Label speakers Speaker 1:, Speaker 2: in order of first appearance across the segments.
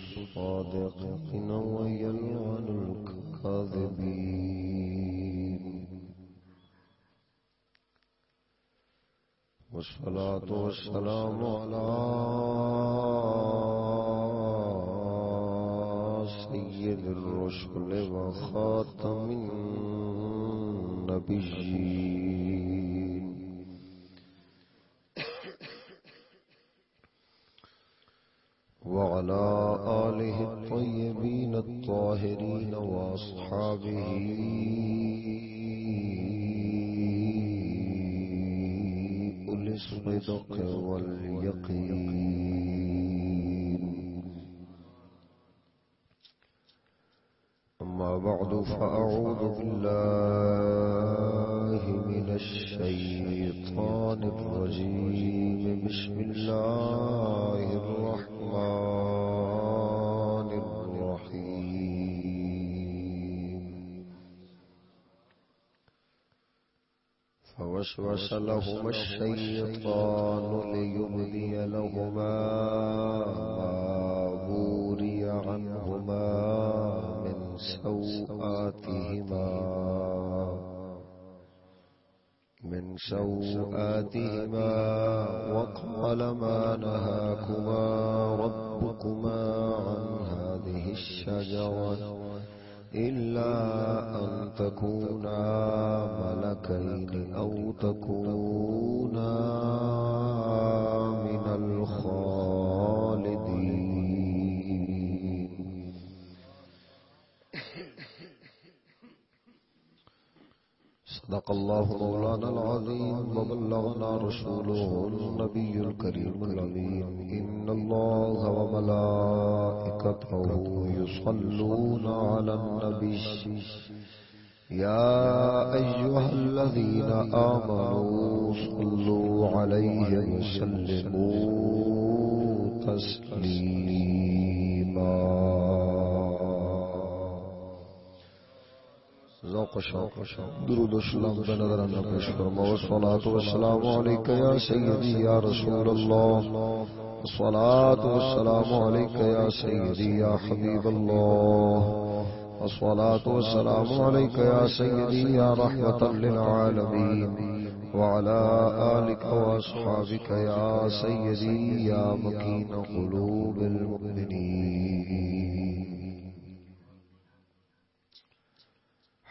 Speaker 1: الصادقين ويلعن الكاذبين. والصلاة والسلام على سيد الرسل وخاتم النبيين. وعلى الطاهرين وأصحابه. أولي الصدق واليقين. أما بعد فأعوذ بالله فوسوس لهما الشيطان ليبدي لهما ما بوري عنهما من سوآتهما من سوآتهما وقال ما نهاكما ربكما عن هذه الشجرة. إلا أن تكونا ملكين أو تكونا صدق الله مولانا العظيم وبلغنا رسوله النبي الكريم الأمين. إن الله وملائكته يصلون على النبي. يا أيها الذين آمنوا صلوا عليه وسلموا تسليما. ذوق شوق. درود السلام بنظر ان پیش فرما. والصلاه والسلام عليك يا سيدي يا رسول الله الصلاه والسلام عليك يا سيدي يا حبيب الله الصلاه والسلام عليك يا سيدي يا رحمه للعالمين وعلى آلك وأصحابك يا سيدي يا مكين قلوب المؤمنين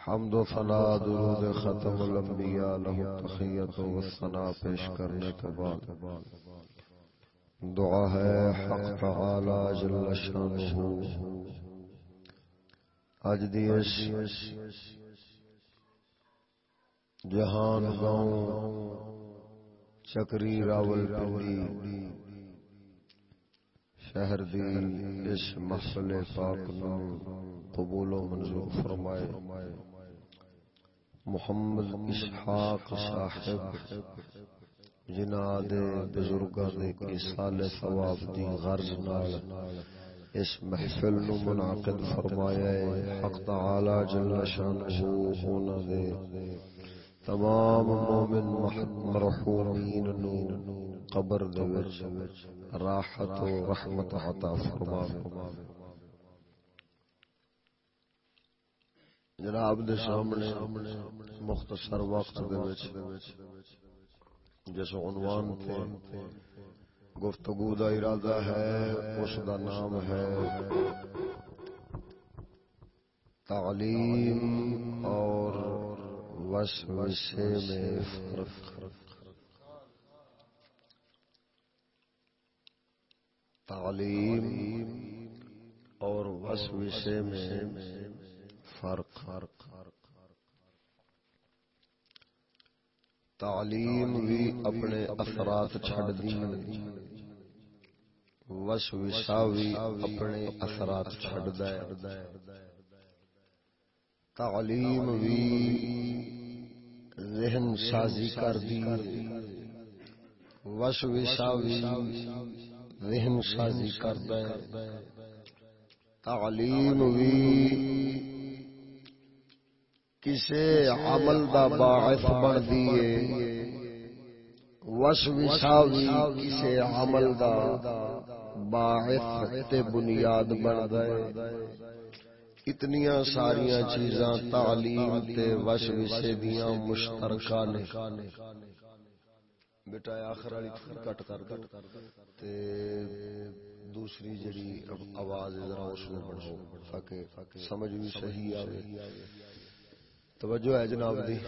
Speaker 1: حمد و فنا درود ختم الانبیاء له تخیت و ثنا پیش کرنے کے بعد۔ دعا ہے حق تعالی جل شانہ اج دی اس جہان گاؤں چکری راول پنڈی۔ شہر دی اس محفل پاک نو قبول و منظور فرمائے۔ محمد اسحاق صاحب جناح دے بزرگاں دے کی سال ثواب دی غرض نال اس محفل نو منعقد فرمایا ہے۔ حق تعالی جل شانہ انہاں دے۔ تمام مومن مرحومین نو قبر دے وچ راحت و رحمت عطا فرماوے۔ جناب دے سامنے مختصر وقت دے وچ جس عنوان تے گفتگو دا ارادہ ہے، اس دا نام ہے تعلیم اور وسوسے میں فرق۔ تعلیم اور وسوسے میں فرق تعلیم بھی اپنے اثرات چھڑ دی وسوسا بھی اپنے اثرات چھڑ دے تعلیم بھی ذہن سازی کر دی وسوسا بھی ذہن سازی کر دے تعلیم بھی کسے عمل دا باعث بن دیئے۔ وسوسا بھی کسے عمل دا باعث تے بنیاد بن گئے۔ اتنیاں ساریاں چیزاں تعلیم تے وش وسے دیاں مشترکہ نے۔ بیٹا آخر والی کٹ کر تے دوسری جڑی آواز ذرا اس میں بڑھو تاکہ سمجھ بھی صحیح آوے۔ توجہ ہے جناب دی۔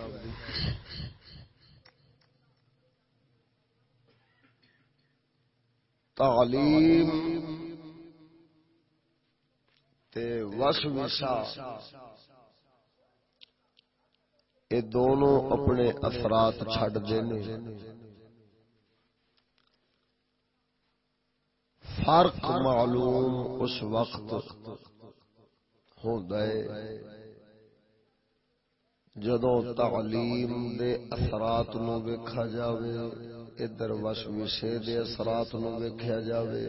Speaker 1: تعلیم تے وس وسا یہ دونوں اپنے اثرات چھڈ دینے۔ فرق معلوم اس وقت ہوتا ہے۔ جدو تعلیم دے اثرات نو ویکھا جاوے ادھر وش وشے دے اثرات نو ویکھیا جاوے۔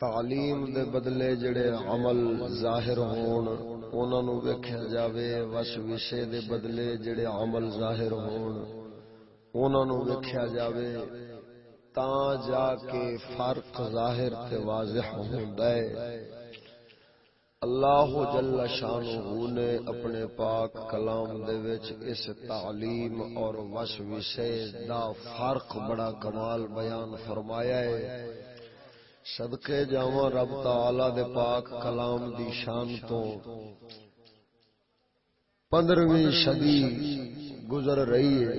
Speaker 1: تعلیم دے بدلے جڑے عمل ظاہر ہون، انہاں نو ویکھیا جاوے۔ وش وشے دے بدلے جڑے عمل ظاہر ہون، انہاں نو ویکھیا جاوے۔ تا جا کے فرق ظاہر تے واضح ہوندا ہے۔ اللہ جل شانہ نے اپنے پاک کلام دے وچ اس تعلیم اور وش وشے دا فرق بڑا کمال بیان فرمایا ہے۔ صدقے جاواں رب تعالی دے پاک کلام دی شان تو پندرہویں صدی گزر رہی ہے۔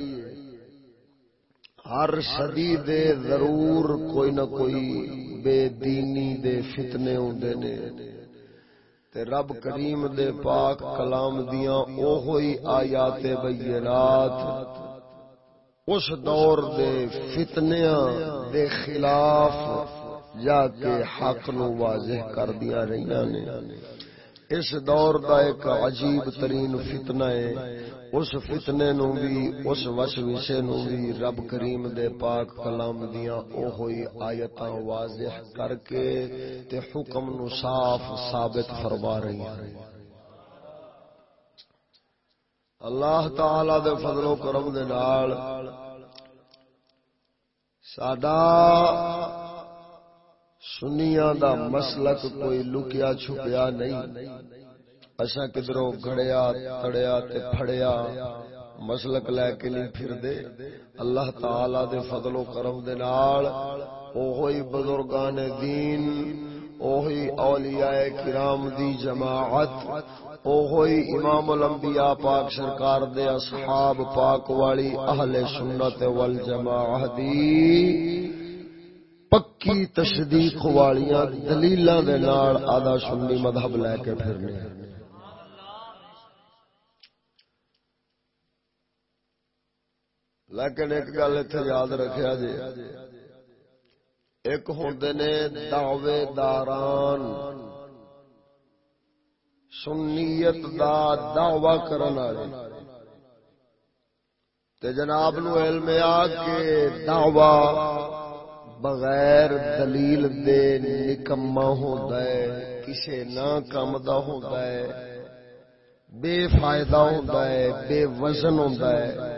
Speaker 1: ہر صدی دے ضرور کوئی نہ کوئی بے دینی دے فتنے ہوندے نے۔ تے رب کریم دے پاک کلام دیاں اوہی آیات بینات۔ اس دور دے فتنیاں دے خلاف جا کے حق نو واضح کر دیا رہیاں نے۔ اس دور دا ایک عجیب ترین فتنہ ہے۔ اس فتنے نو بھی، اس وسوسے نو بھی رب کریم دے پاک کلام دیاں او ہوئی آیتاں واضح کر کے تے حکم نو صاف ثابت فرما رہی ہیں۔ اللہ تعالی دے فضل و کرم دے نال ساڈا سنیاں دا مسلک کوئی لکیا چھپیا نہیں۔ اصا کدرو گڑیا تڑیا تے پھڑیا مسلک لے کے نہیں پھر دے اللہ تعالی دے فضل و کرم دے نال اوہی بزرگان دین اوہی اولیاء کرام دی جماعت اوہی امام الانبیاء پاک سرکار دے اصحاب پاک والی اہل سنت والجماعت دی پکی تشدیق والیاں دلیلاں دے نال آدھا سنی مذہب لے کے پھرنے لیکن ایک گل اتنے یاد رکھا جی۔ ایک ہوں نے دعوے داران سنیت دا دعوی کرن والے۔ تے جناب نو علم آ کے دعوی بغیر دلیل دے نکما ہوندا ہے، کسے نہ کم دا ہوندا ہے۔ بے فائدہ ہوندا ہے، بے وزن ہوندا ہے۔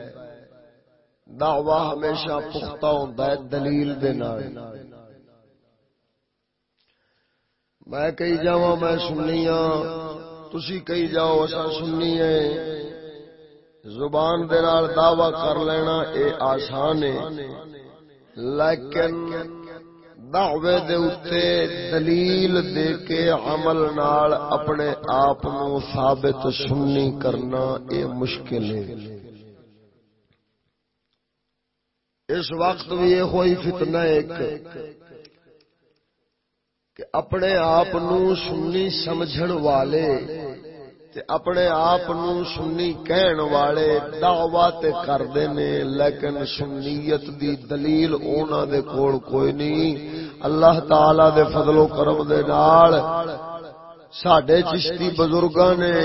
Speaker 1: دعوی ہمیشہ پختہ ہوتا ہے، دلیل دے نال۔ میں کئی جاواں، میں سننی ہاں۔ تسی کئی جاؤ اسا سننی ہے زبان دے نال دعوی کر لینا اے آسان ہے۔ لیکن دعوے دے اتے دلیل دے کے عمل نال اپنے آپ نو ثابت سننی کرنا اے مشکل ہے۔ اس وقت بھی یہ ہوئی فتنہ ایک کہ اپنے آپ سنی سمجھن والے تے اپنے آپ سنی کہن والے دعوی تے کردے نے، لیکن سنیت دی دلیل اونا دے کول کوئی نہیں۔ اللہ تعالی دے فضل و کرم دے نال ساڈے چشتی بزرگاں نے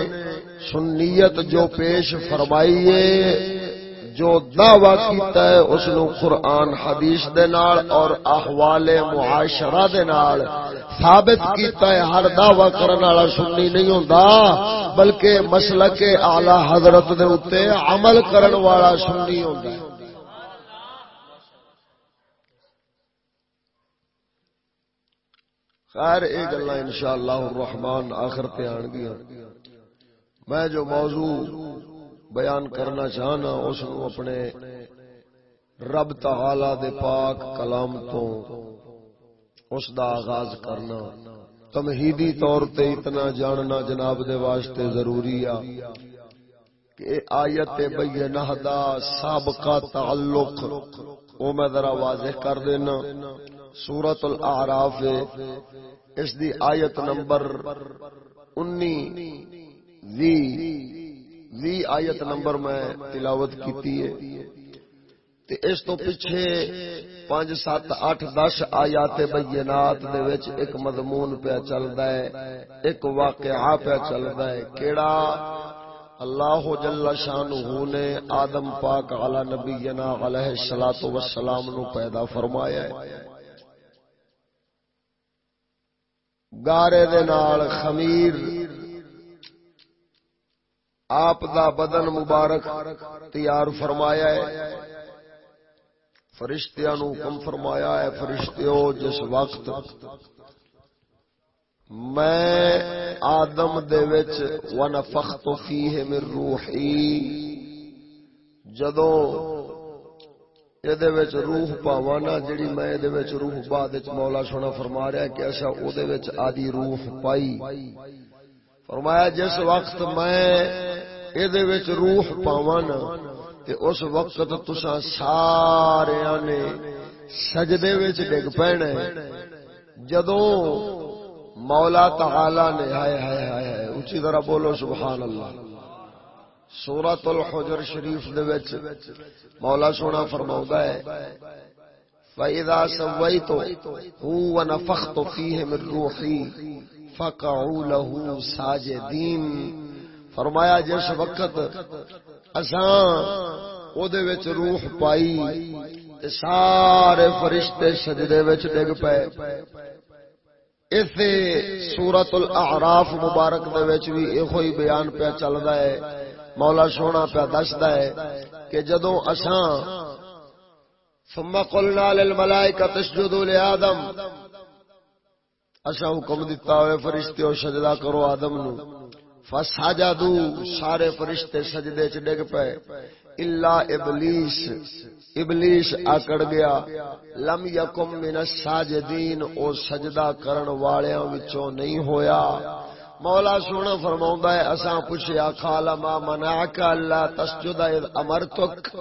Speaker 1: سنیت جو پیش فرمائی ہے جو دعوی کیتا ہے، اس نو قرآن، حدیث دے نال اور احوال معاشرہ دے نال ثابت کیتا ہے۔ ہر دعوی کرن والا سنی نہیں ہوندا، بلکہ مسلک اعلی حضرت دے اوتے عمل کرن والا سنی ہوندا۔ ہے خیر، یہ گلا ان شاء اللہ رحمان آخر پہ آن گیا میں جو موضوع بیان کرنا چاہنا، اس اپنے رب تعالی دے پاک کلام تو اس دا آغاز کرنا۔ تمہیدی طور تے اتنا جاننا جناب دے واسطے ضروری آ کہ آیت بینہ دا سابقہ تعلق، او میں ذرا واضح کر دینا۔ سورت الاعراف اس دی آیت نمبر انی وی۔ وی آیت نمبر میں تلاوت کیتی ہے۔ تے اس تو پیچھے پانچ سات اٹھ دس آیات بینات دے وچ ایک مضمون پہ چلدا ہے، ایک واقعہ پہ چلدا ہے۔ کیڑا اللہ جل شانہ نے آدم پاک علی نبینا علیہ الصلوۃ والسلام نو پیدا فرمایا ہے۔ گارے دے نال خمیر آپ دا بدن مبارک تیار فرمایا ہے۔ فرشتیاں نو حکم فرمایا ہے، فرشتیو، جس وقت میں آدم دے وچ ونفخت فیہ من روحی جدوں دے وچ روح پاوانا، جڑی میں دے وچ روح بعد وچ مولا سونا فرما رہا ہے کہ اچھا، ایسا او دے وچ آدھی روح پائی۔ فرمایا، جس وقت میں اے دے وچ روح پاوانا تے اس وقت تساں سارے نے سجدے وچ ڈگ پینا جدوں مولا تعالی نے، ہائے ہائے ہائے اونچی طرح بولو سبحان اللہ سورۃ الحجر شریف دے وچ مولا سونا فرماوندا ہے، فَإِذَا سَوَّيْتُ هُوَ نَفَخْتُ فِيهِ مِن رُّوحِي فَقَعُوا لَهُ سَاجِدِينَ فرمایا، جس وقت اساں او دے وچ روح پائی تے سارے فرشتے سجدے وچ ڈگ پئے ایتھے سورۃ الاعراف مبارک دے وچ وی ایہو ہی بیان پیا چلدا ہے۔ مولا سونا پیا دسدا ہے کہ جدوں اساں ثم قلنا للملائکہ اسجدوا لآدم اساں حکم دتا ہوئے فرشتے سجدہ کرو آدم نو۔ فسجدو سارے فرشتے سجدے چ ڈگ پے۔ الا ابلیس۔ ابلیس آکڑ گیا۔ لم یکم من الساجدین۔ او سجدہ کرن والیاں وچوں نہیں ہویا۔ مولا سونا فرماوندا ہے، اساں پوچھیا کھالا ما منعک اللہ تسجد اذ امرتک؟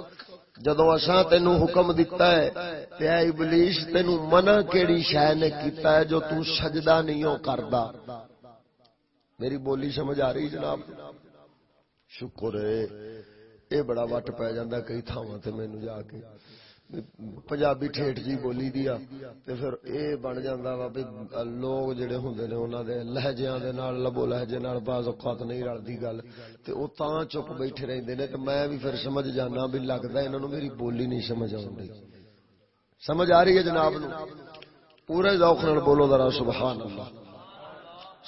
Speaker 1: جدو اساں تینو حکم دیتا ہے تے اے ابلیس تینو منع کیڑی شے نے کیتا ہے جو تو سجدہ نہیں ہو کردا؟ میری بولی سمجھ آ رہی جناب؟ شکر ہے، اے بڑا وٹ پی جانا کئی تھاواں تے مینوں جا کے۔ پنجابی ٹھیٹ جی بولی دیا تے پھر اے بن جاندا وا بھئی لوگ جڑے ہوندے نے انہاں دے لہجیاں دے نال لبو لہجے نال بعض اوقات نہیں رلدی گل تے او تاں چپ بیٹھے رہندے نے تے میں بھی پھر سمجھ جانا بھی لگدا انہاں نوں میری بولی نہیں سمجھ آوندی سمجھ آ رہی ہے جناب نو پورے ذوق نال بولو ذرا سبحان اللہ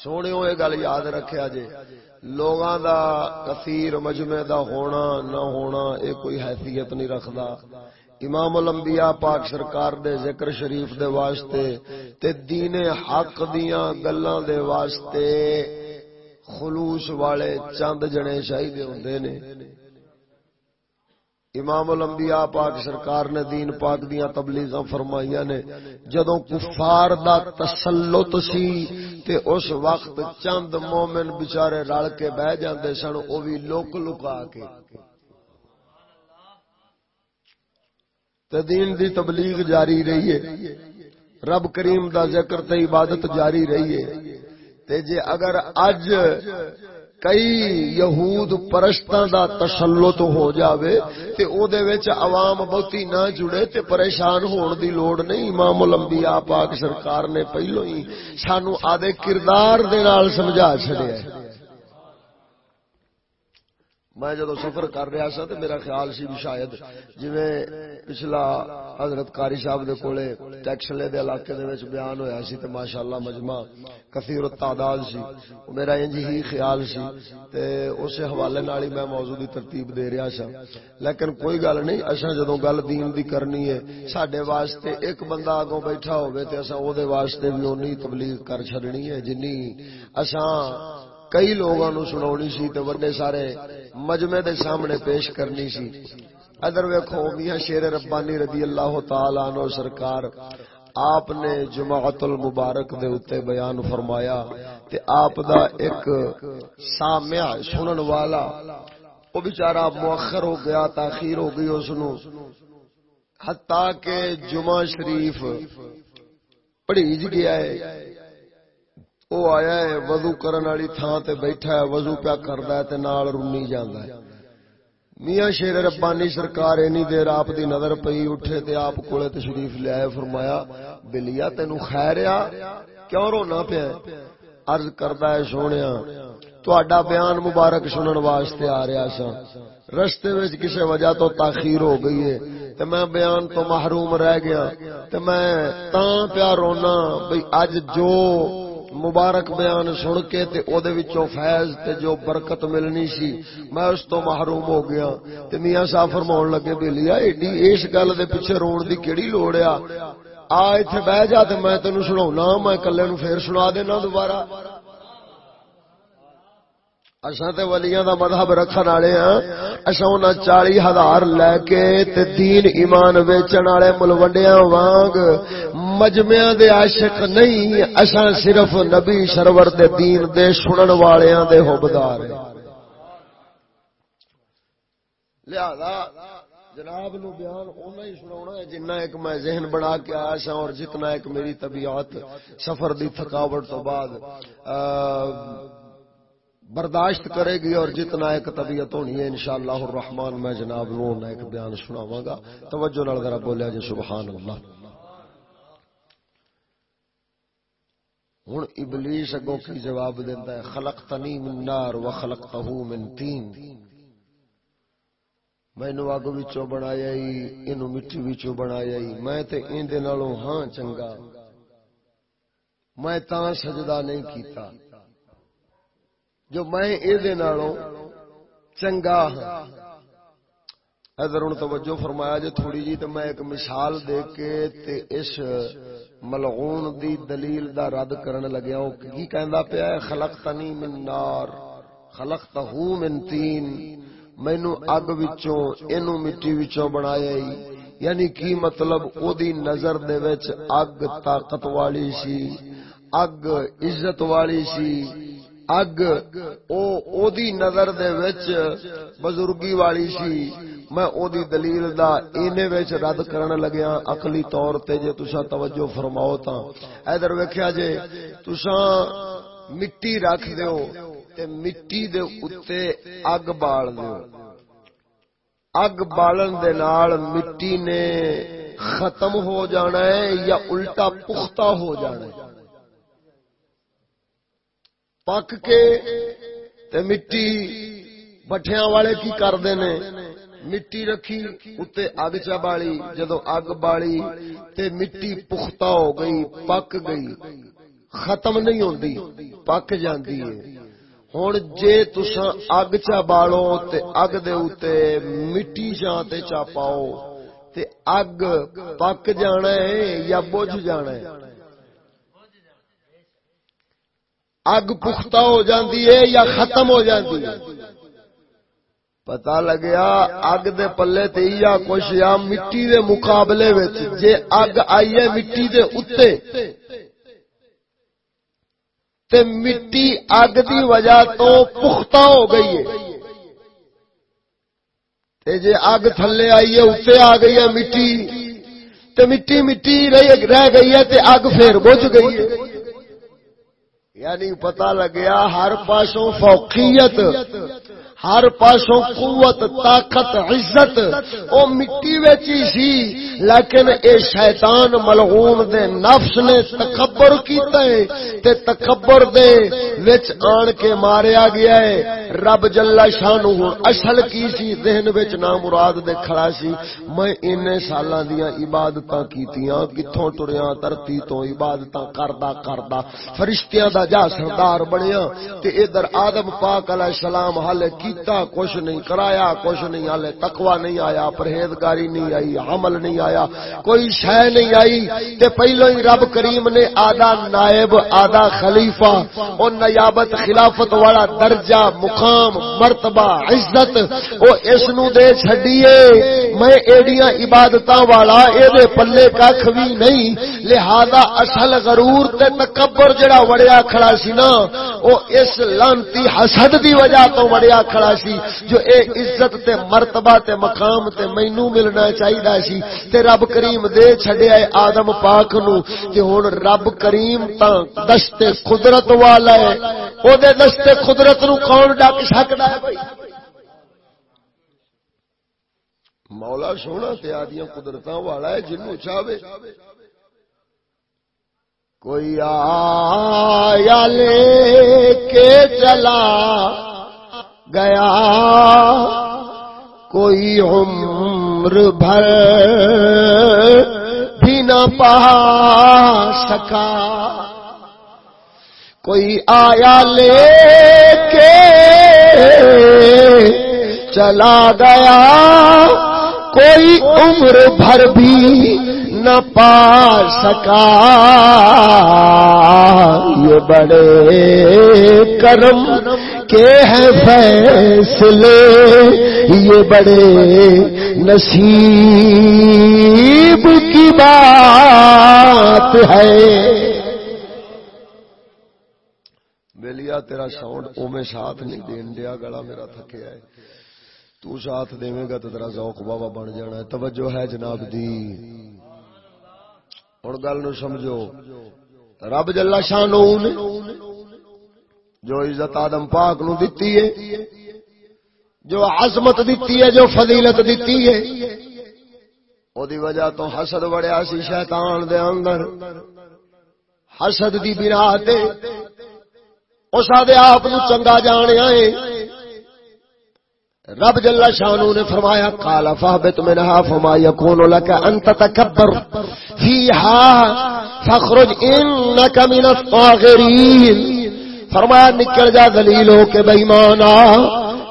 Speaker 1: سونے یہ گل یاد رکھیا جے لوگاں دا کثیر مجمع دا ہونا نہ ہونا اے کوئی حیثیت نہیں رکھدا امام الانبیاء پاک سرکار دے ذکر شریف دے واسطے تے دین حق دیاں گلاں دے واسطے خلوص والے چند جنے چاہیے ہوندے نے۔ امام الانبیاء پاک سرکار نے دین پاک دیاں تبلیغاں فرمائیاں نے۔ جدوں کفار دا تسلط سی تے اس وقت چند مومن بیچارے رل کے بہ جاندے سن، او وی لوک لکا کے۔ تے دین دی تبلیغ جاری رہی ہے۔ رب کریم دا ذکر تے عبادت جاری رہی ہے۔ تے جے اگر اج کئی یہود پرشتاں دا تسلط ہو جاوے، تے او دے وچ عوام بہتی نہ جڑے، تے پریشان ہون دی لوڑ نہیں۔ امام الانبیاء پاک سرکار نے پہلو ہی سانو آدے کردار دے نال سمجھا چھڑیا ہے۔ میں جدو سفر کر رہا سا تو میرا خیال سی بھی شاید جی پچھلا حضرت کاری صاحب دے کولے ٹیکسلے دے علاقے دے وچ بیان ہویا سی تے ماشاءاللہ مجمع کثیر التعداد سی میرا انج ہی خیال سی تے اس حوالے نال میں موضوع دی ترتیب دے رہا سا۔ لیکن کوئی گل نہیں، اساں جدوں گل دین دی کرنی ہے، ساڈے واسطے ایک بندہ اگوں بیٹھا ہوے تے اساں او دے واسطے بھی اونی تبلیغ کر چھڈنی ہے، جنی اساں کئی لوگوں نو سناونی سی تے وڈے سارے مجمع دے سامنے پیش کرنی سی۔ ادھر ویکھو، میاں شیر ربانی رضی اللہ تعالی عنہ سرکار، آپ نے جماعت المبارک دے اتے بیان فرمایا تے آپ دا ایک سامع سنن والا، او بیچارہ مؤخر ہو گیا، تاخیر ہو گئی اس نو۔ حتیٰ کہ جمعہ شریف پڑھیج گیا ہے۔ او آیا ہے وضو کرن والی تھان تے بیٹھا ہے وضو پیا کردا ہے تے نال رونی جاندا ہے میاں شیر ربانی سرکار اینی دیر آپ دی نظر پئی اٹھے تے آپ کولے تشریف لے آئے فرمایا بلیا تینو خیر آ کیوں رونا پیا عرض کردا ہے سونیا تہاڈا بیان مبارک سنن واسطے آ رہا سا رستے وچ کسے وجہ تو تاخیر ہو گئی ہے تے میں بیان تو محروم رہ گیا تے میں تاں پیا رونا بھئی اج جو مبارک بیان سن کے تے او دے وچوں فیض تے جو برکت ملنی سی، میں اس تو محروم ہو گیا۔ تے میاں صاحب فرماون لگے بیلیا ایڈی اس گل دے پیچھے رون دی کیڑی لوڑ آ آ، ایتھے بیٹھ جا تے میں تینو سناونا، میں کلے نو پھر سنا دینا دوبارہ۔ اصا تے ولیاں دا مذہب رکھن والے ہاں۔ اصا انہاں چالی ہزار لے کے تے دین ایمان ویچن والے ملوڈیاں وانگ۔ مجمع دے عاشق نہیں اصا صرف نبی سرور دے دین دے سنن والےاں دے حبدار ہیں۔ لہذا جناب نو بیان اونا ہی سناونا ہے جنہ ایک میں ذہن بنا کے آیا سا اور جتنا ایک میری طبیعت سفر دی تھکاوٹ تو بعد برداشت کرے گی اور جتنا ایک طبیعت ہونی ہے انشاءاللہ الرحمن میں جناب نو ایک بیان سناواں گا۔ توجہ نال ذرا بولیا جی سبحان اللہ۔ ہن ابلیس اگوں کی جواب دیندا ہے خلق خلقتنی من نار وخلقته من تین۔ مینوں اگ وچوں بنایا ای اینو مٹی وچوں بنایا ای۔ میں تے این نالوں ہاں چنگا۔ میں تاں سجدہ نہیں کیتا۔ جو میں اے نالوں چنگا ہاں۔ ادھر ہوں توجہ فرمایا جی تھوڑی جی تو میں ایک مثال دے کے تے اس ملعون دی دلیل دا رد کرن لگیا، او کی کہندا پیا ہے، خلقتنی من نار، خلقتہو من تین۔ مینو اگ وچوں، اینو مٹی وچوں بنایا ہی یعنی کی مطلب او دی نظر دے وچ اگ طاقت والی سی، اگ عزت والی سی۔ اگ، او او دی نظر دے وچ بزرگی والی سی۔ میں او دی دلیل دا اینے وچ رد کرن لگیا عقلی طور تے جے تساں توجہ فرماؤ تا ادھر ویکھیا جے، تساں مٹی رکھ دیو تے مٹی دے اوتے اگ بال دیو۔ اگ بالن دے نال مٹی نے ختم ہو جانا ہے یا الٹا پختہ ہو جانا ہے؟ پک کے تے مٹی بٹھیاں والے کی کردے نے؟ مٹی رکھی، اتے اگ چا بالی جدو اگ بالی تے مٹی پختہ ہو گئی، پک گئی۔ ختم نہیں ہوندی، پک جاندی ہے۔ ہن جے تساں اگ چا بالو تے اگ دے اوتے مٹی جاں تے چا پاؤ، تے اگ پک جانا ہے یا بجھ جانا ہے؟ اگ پختہ ہو جاندی ہے یا ختم ہو جاندی ہے؟ پتا لگیا اگ دے پلے تے یا کچھ یا مٹی دے مقابلے وچ جے اگ آئی ہے مٹی دے اوتے تے مٹی اگ دی وجہ تو پختہ ہو گئی ہے۔ تے جے اگ تھلے آئی ہے اوتے آ گئی ہے مٹی۔ تے مٹی مٹی رہ گئی ہے تے اگ پھر بجھ گئی ہے۔ یعنی پتا لگیا ہر پاسوں فوقیت۔ ہر پاسوں قوت، طاقت، عزت، او مٹی ویچی سی، لیکن اے شیطان ملعون دے نفس نے تکبر کیتا ہے، تے تکبر دے وچ آن کے ماریا گیا ہے۔ رب جل شانہ ہن اصل کی سی، ذہن وچ نا مراد دے کھڑا سی۔ میں انے سالاں دیاں عبادتاں کیتیاں، کتھوں ٹریاں ترتی تو عبادتاں کردا کردا فرشتیاں دا جا سردار بنیا، تے ادھر آدم پاک علیہ السلام حالے کیتا، کچھ نہیں کرایا، کچھ نہیں حالے تقوی نہیں آیا، پرہیزگاری نہیں آئی، عمل نہیں آیا، کوئی شے نہیں آئی۔ تے پہلو ہی رب کریم نے آدھا نائب، آدھا خلیفہ، او نیابت خلافت والا درجہ، مقام، مرتبہ، عزت، او اس نو دے چھڈیے۔ میں ایڈیاں عبادتاں والا، اے دے پلے ککھ وی نہیں۔ لہذا اصل غرور تے تکبر جڑا وڑیا کھڑا سی نا، او اس لانتی حسد دی وجہ تو وڑیا کھڑا سی، جو اے عزت تے مرتبہ تے مقام تے مینوں ملنا چاہیدا سی، تے رب کریم دے چھڈیا اے آدم پاک نو، کہ ہن رب کریم تاں دشت قدرت والا ہے او دے دشت قدرت نو کون ڈک سکدا ہے بھائی؟ مولا سونا تے آدیاں قدرتاں والا ہے جنوں چاہے کوئی آیا لے کے چلا گیا۔ کوئی عمر بھر بھی نہ پا سکا۔ کوئی آیا لے کے چلا گیا۔ کوئی عمر بھر بھی نہ پا سکا۔ یہ بڑے کرم کے ہیں فیصلے، یہ بڑے نصیب کی بات ہے۔ بلیا تیرا ساؤنڈ او میں ساتھ نہیں دین دیا، گلا میرا تھکیا ہے۔ تو ساتھ دے گا تو تیرا ذوق بابا بن جانا ہے۔ توجہ ہے جناب دی۔ ہوں گل نو سمجھو، رب جلا شان جو عزت آدم پاک نو دتی ہے، جو عظمت دتی ہے، جو فضیلت دتی ہے او دی وجہ تو حسد وڑیا سی شیطان دے اندر۔ حسد دی بنا تے اس آدھے آپ نو چنگا جانیا ہے۔ رب جل شانو نے فرمایا، قال فهبت منها فما يكون لك ان تتكبر فيها فخرج انك من الطاغرين فرمایا نکل جا ذلیل ہو کے بے ایمان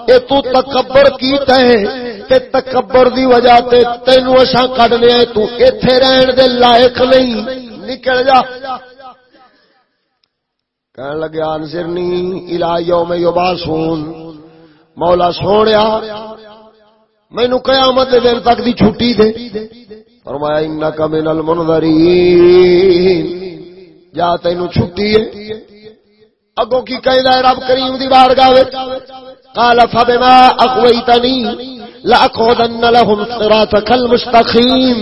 Speaker 1: اے تو تکبر کیتا ہے تے تکبر دی وجہ تے تینو اساں کڈنے تو ایتھے رہن دے لائق نہیں۔ نکل جا۔ کہن لگا انذرنی الی یوم یبعثون۔ مولا سونے مینو قیامت دے دن تک دی چھٹی دے۔ فرمایا انکا من المنذرین۔ جا تینو چھٹی ہے۔ اگو کی کہندا ہے رب کریم دی بارگاہ وچ؟ قال، فبما اغويتني لاقعدن لهم صراطك المستقيم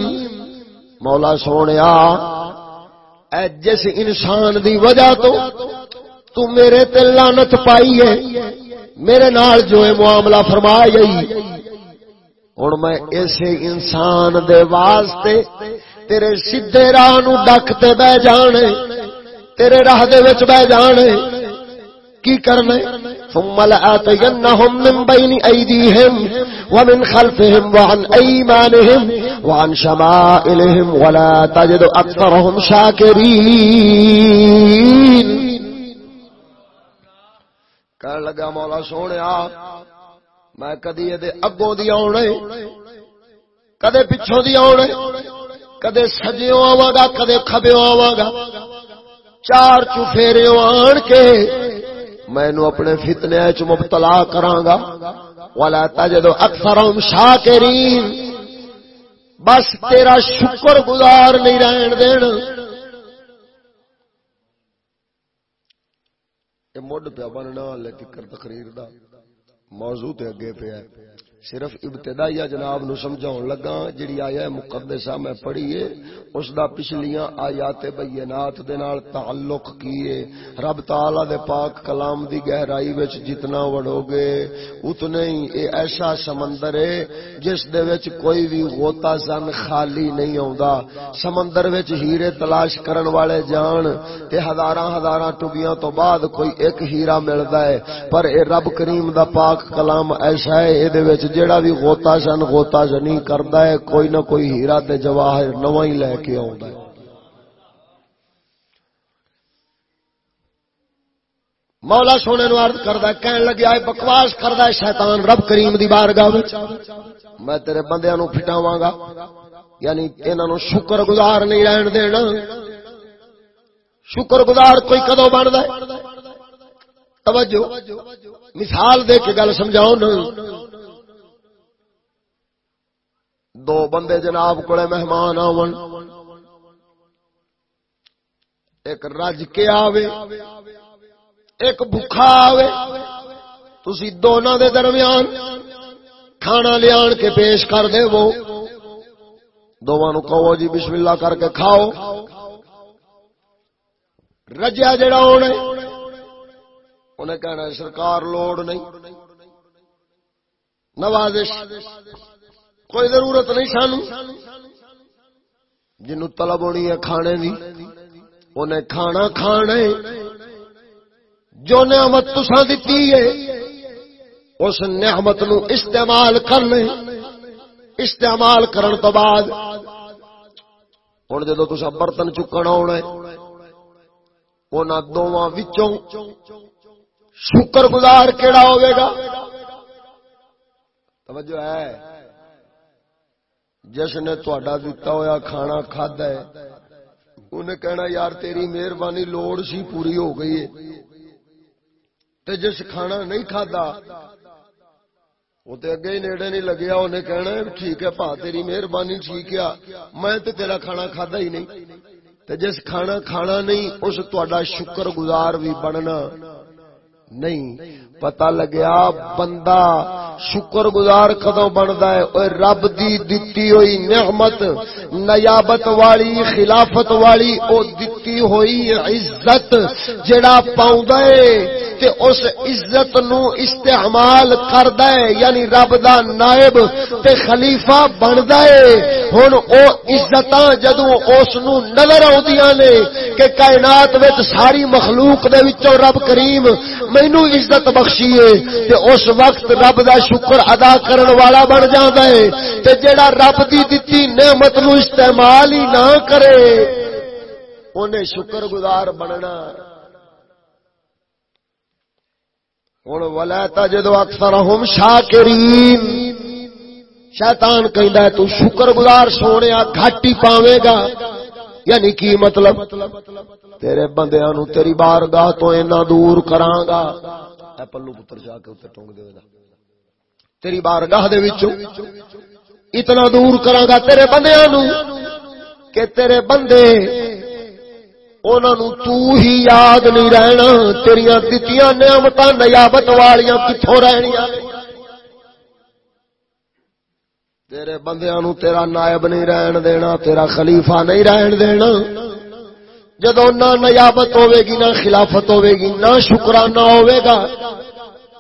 Speaker 1: مولا سونیا، اے جس انسان دی وجہ تو تو میرے تے لعنت پائی ہے، میرے نال جو ہے معاملہ فرمایا گئی۔ ہوں میں اسے انسان دے واسطے تیرے سیدے راہ نو ڈکتے بہ جانے، تیرے راہ دے وچ بہ جانے۔ کی کرنے. ثم لآتینہم من بین ایدیہم ومن خلفہم وعن ایمانہم وعن شمائلہم ولا تجد اکثرہم شاکرین. کہنے لگا مولا سونے میں کدی یہ اگوں دی آنے کدے پچھوں دی آنے کدے سجیوں آوا گا، کدے کھبیوں آوا گا، چار چفیرے آن کے میں نو اپنے فتنے چ مبتلا کراں گا والا تجدو اکثرهم شاکرین بس تیرا شکر گزار نہیں رہن دینا مڈ پیا بننا لے فکر تقریر دا۔ موضوع تے اگے پیا۔ صرف ابتدائی جناب نو سمجھاؤں لگا جڑی آیا مقدسہ میں پڑھیے اس دا پچھلیاں آیات بینات دے نال تعلق کیے رب تعالی دے پاک کلام دی گہرائی وچ جتنا وڑو گے اتنے ہی اے ایسا سمندر ہے جس دے وچ کوئی بھی غوطہ زن خالی نہیں ہوندا سمندر وچ ہیرے تلاش کرن والے جان تے ہزاراں ہزاراں ٹبیاں تو بعد کوئی ایک ہیرا ملدا ہے۔ پر اے رب کریم دا پاک کلام ایسا ہے، اے دے وچ جیڑا بھی غوطہ زن غوطہ زنی کردا ہے، کوئی نہ کوئی ہیرا تے جواہر نواں ہی لے کے آوندا ہے۔ مولا سونے نو عرض کردا کہن لگیا ہے بکواس کردا ہے شیطان رب کریم دی بارگاہ وچ۔ میں تیرے بندیاں نو پھٹاواں گا یعنی انہاں نو شکر گزار نہیں رہن دینا۔ شکر گزار کوئی کدو بندا ہے؟ توجہ، مثال دے کے گل سمجھاؤ نا دو بندے جناب کو مہمان آون۔ ایک رج کے آوے، ایک بھوکھا آوے۔ تسی دونوں دے درمیان کھانا لیا کے پیش کر دے وہ دونوں کہو جی بسم اللہ کر کے کھاؤ۔ رجیا جڑا ہونے انہیں کہنا سرکار لوڑ نہیں۔ نوازش۔ کوئی ضرورت نہیں سانو جنو طلب ہونی ہے کھانے دی، انہیں کھانا کھانے جو نعمت تسا دیتی ہے، اس نعمت نو استعمال کر لیں استعمال کرن تو بعد ہوں جدو تسا برتن چکن آنا انہوں دونوں وچوں شکر گزار کیڑا ہوئے گا؟ توجہ ہے۔ جس نے تھوڑا دتا ہوا کھانا کھدا ہے انہیں کہنا، یار، تیری مہربانی، لوڑ سی پوری ہو گئی ہے۔ تے جس کھانا نہیں کھدا وہ تے اگے ہی نیڑے نہیں لگیا انہیں کہنا، ٹھیک ہے، پا، تیری مہربانی، ٹھیک ہے۔ میں تے تیرا کھانا کھدا ہی نہیں۔ تے جس کھانا کھانا نہیں، اس تہاڈا شکر گزار بھی بننا نہیں۔ پتہ لگیا بندہ شکر گزار کدو بنتا ہے؟ اور رب دی دتی ہوئی نعمت، نیابت والی، خلافت والی، او دتی کی ہوئی عزت جڑا پاؤں تے اس عزت نو استعمال کردا ہے یعنی رب دا نائب تے خلیفہ بندا ہے۔ ہن او عزتاں جدوں اس نو نظر اوندیاں نے کہ کائنات وچ ساری مخلوق دے وچوں رب کریم مینوں عزت بخشی ہے، تے اس وقت رب دا شکر ادا کرن والا بن جاندا ہے۔ تے جیڑا رب دی دتی نعمت نو استعمال ہی نہ کرے اونے شکر گزار بننا ہوں ولا تجدو اکثر ہم شاکرین۔ شیطان کہندا ہے، تو شکر گزار سونے گھٹ ہی پاوے گا۔ یعنی کی مطلب؟ تیرے بندیاں نو تیری بارگاہ تو اینا دور کراں گا اے پلو پتر جا کے اوتے ٹونگ دے گا تیری بارگاہ دے وچوں اتنا دور کراں گا تیرے بندیاں نو کہ تیرے بندے تو ہی یاد نہیں رہنا تیریا دتیاں نعمت نیابت والیاں کتوں رہنیا تیرے بندیاں نو تیرا نائب نہیں رہن دینا، تیرا خلیفہ نہیں رہن دینا۔ جدو نہ نیابت ہوے گی نہ خلافت ہوے گی نہ شکرانہ ہوے گا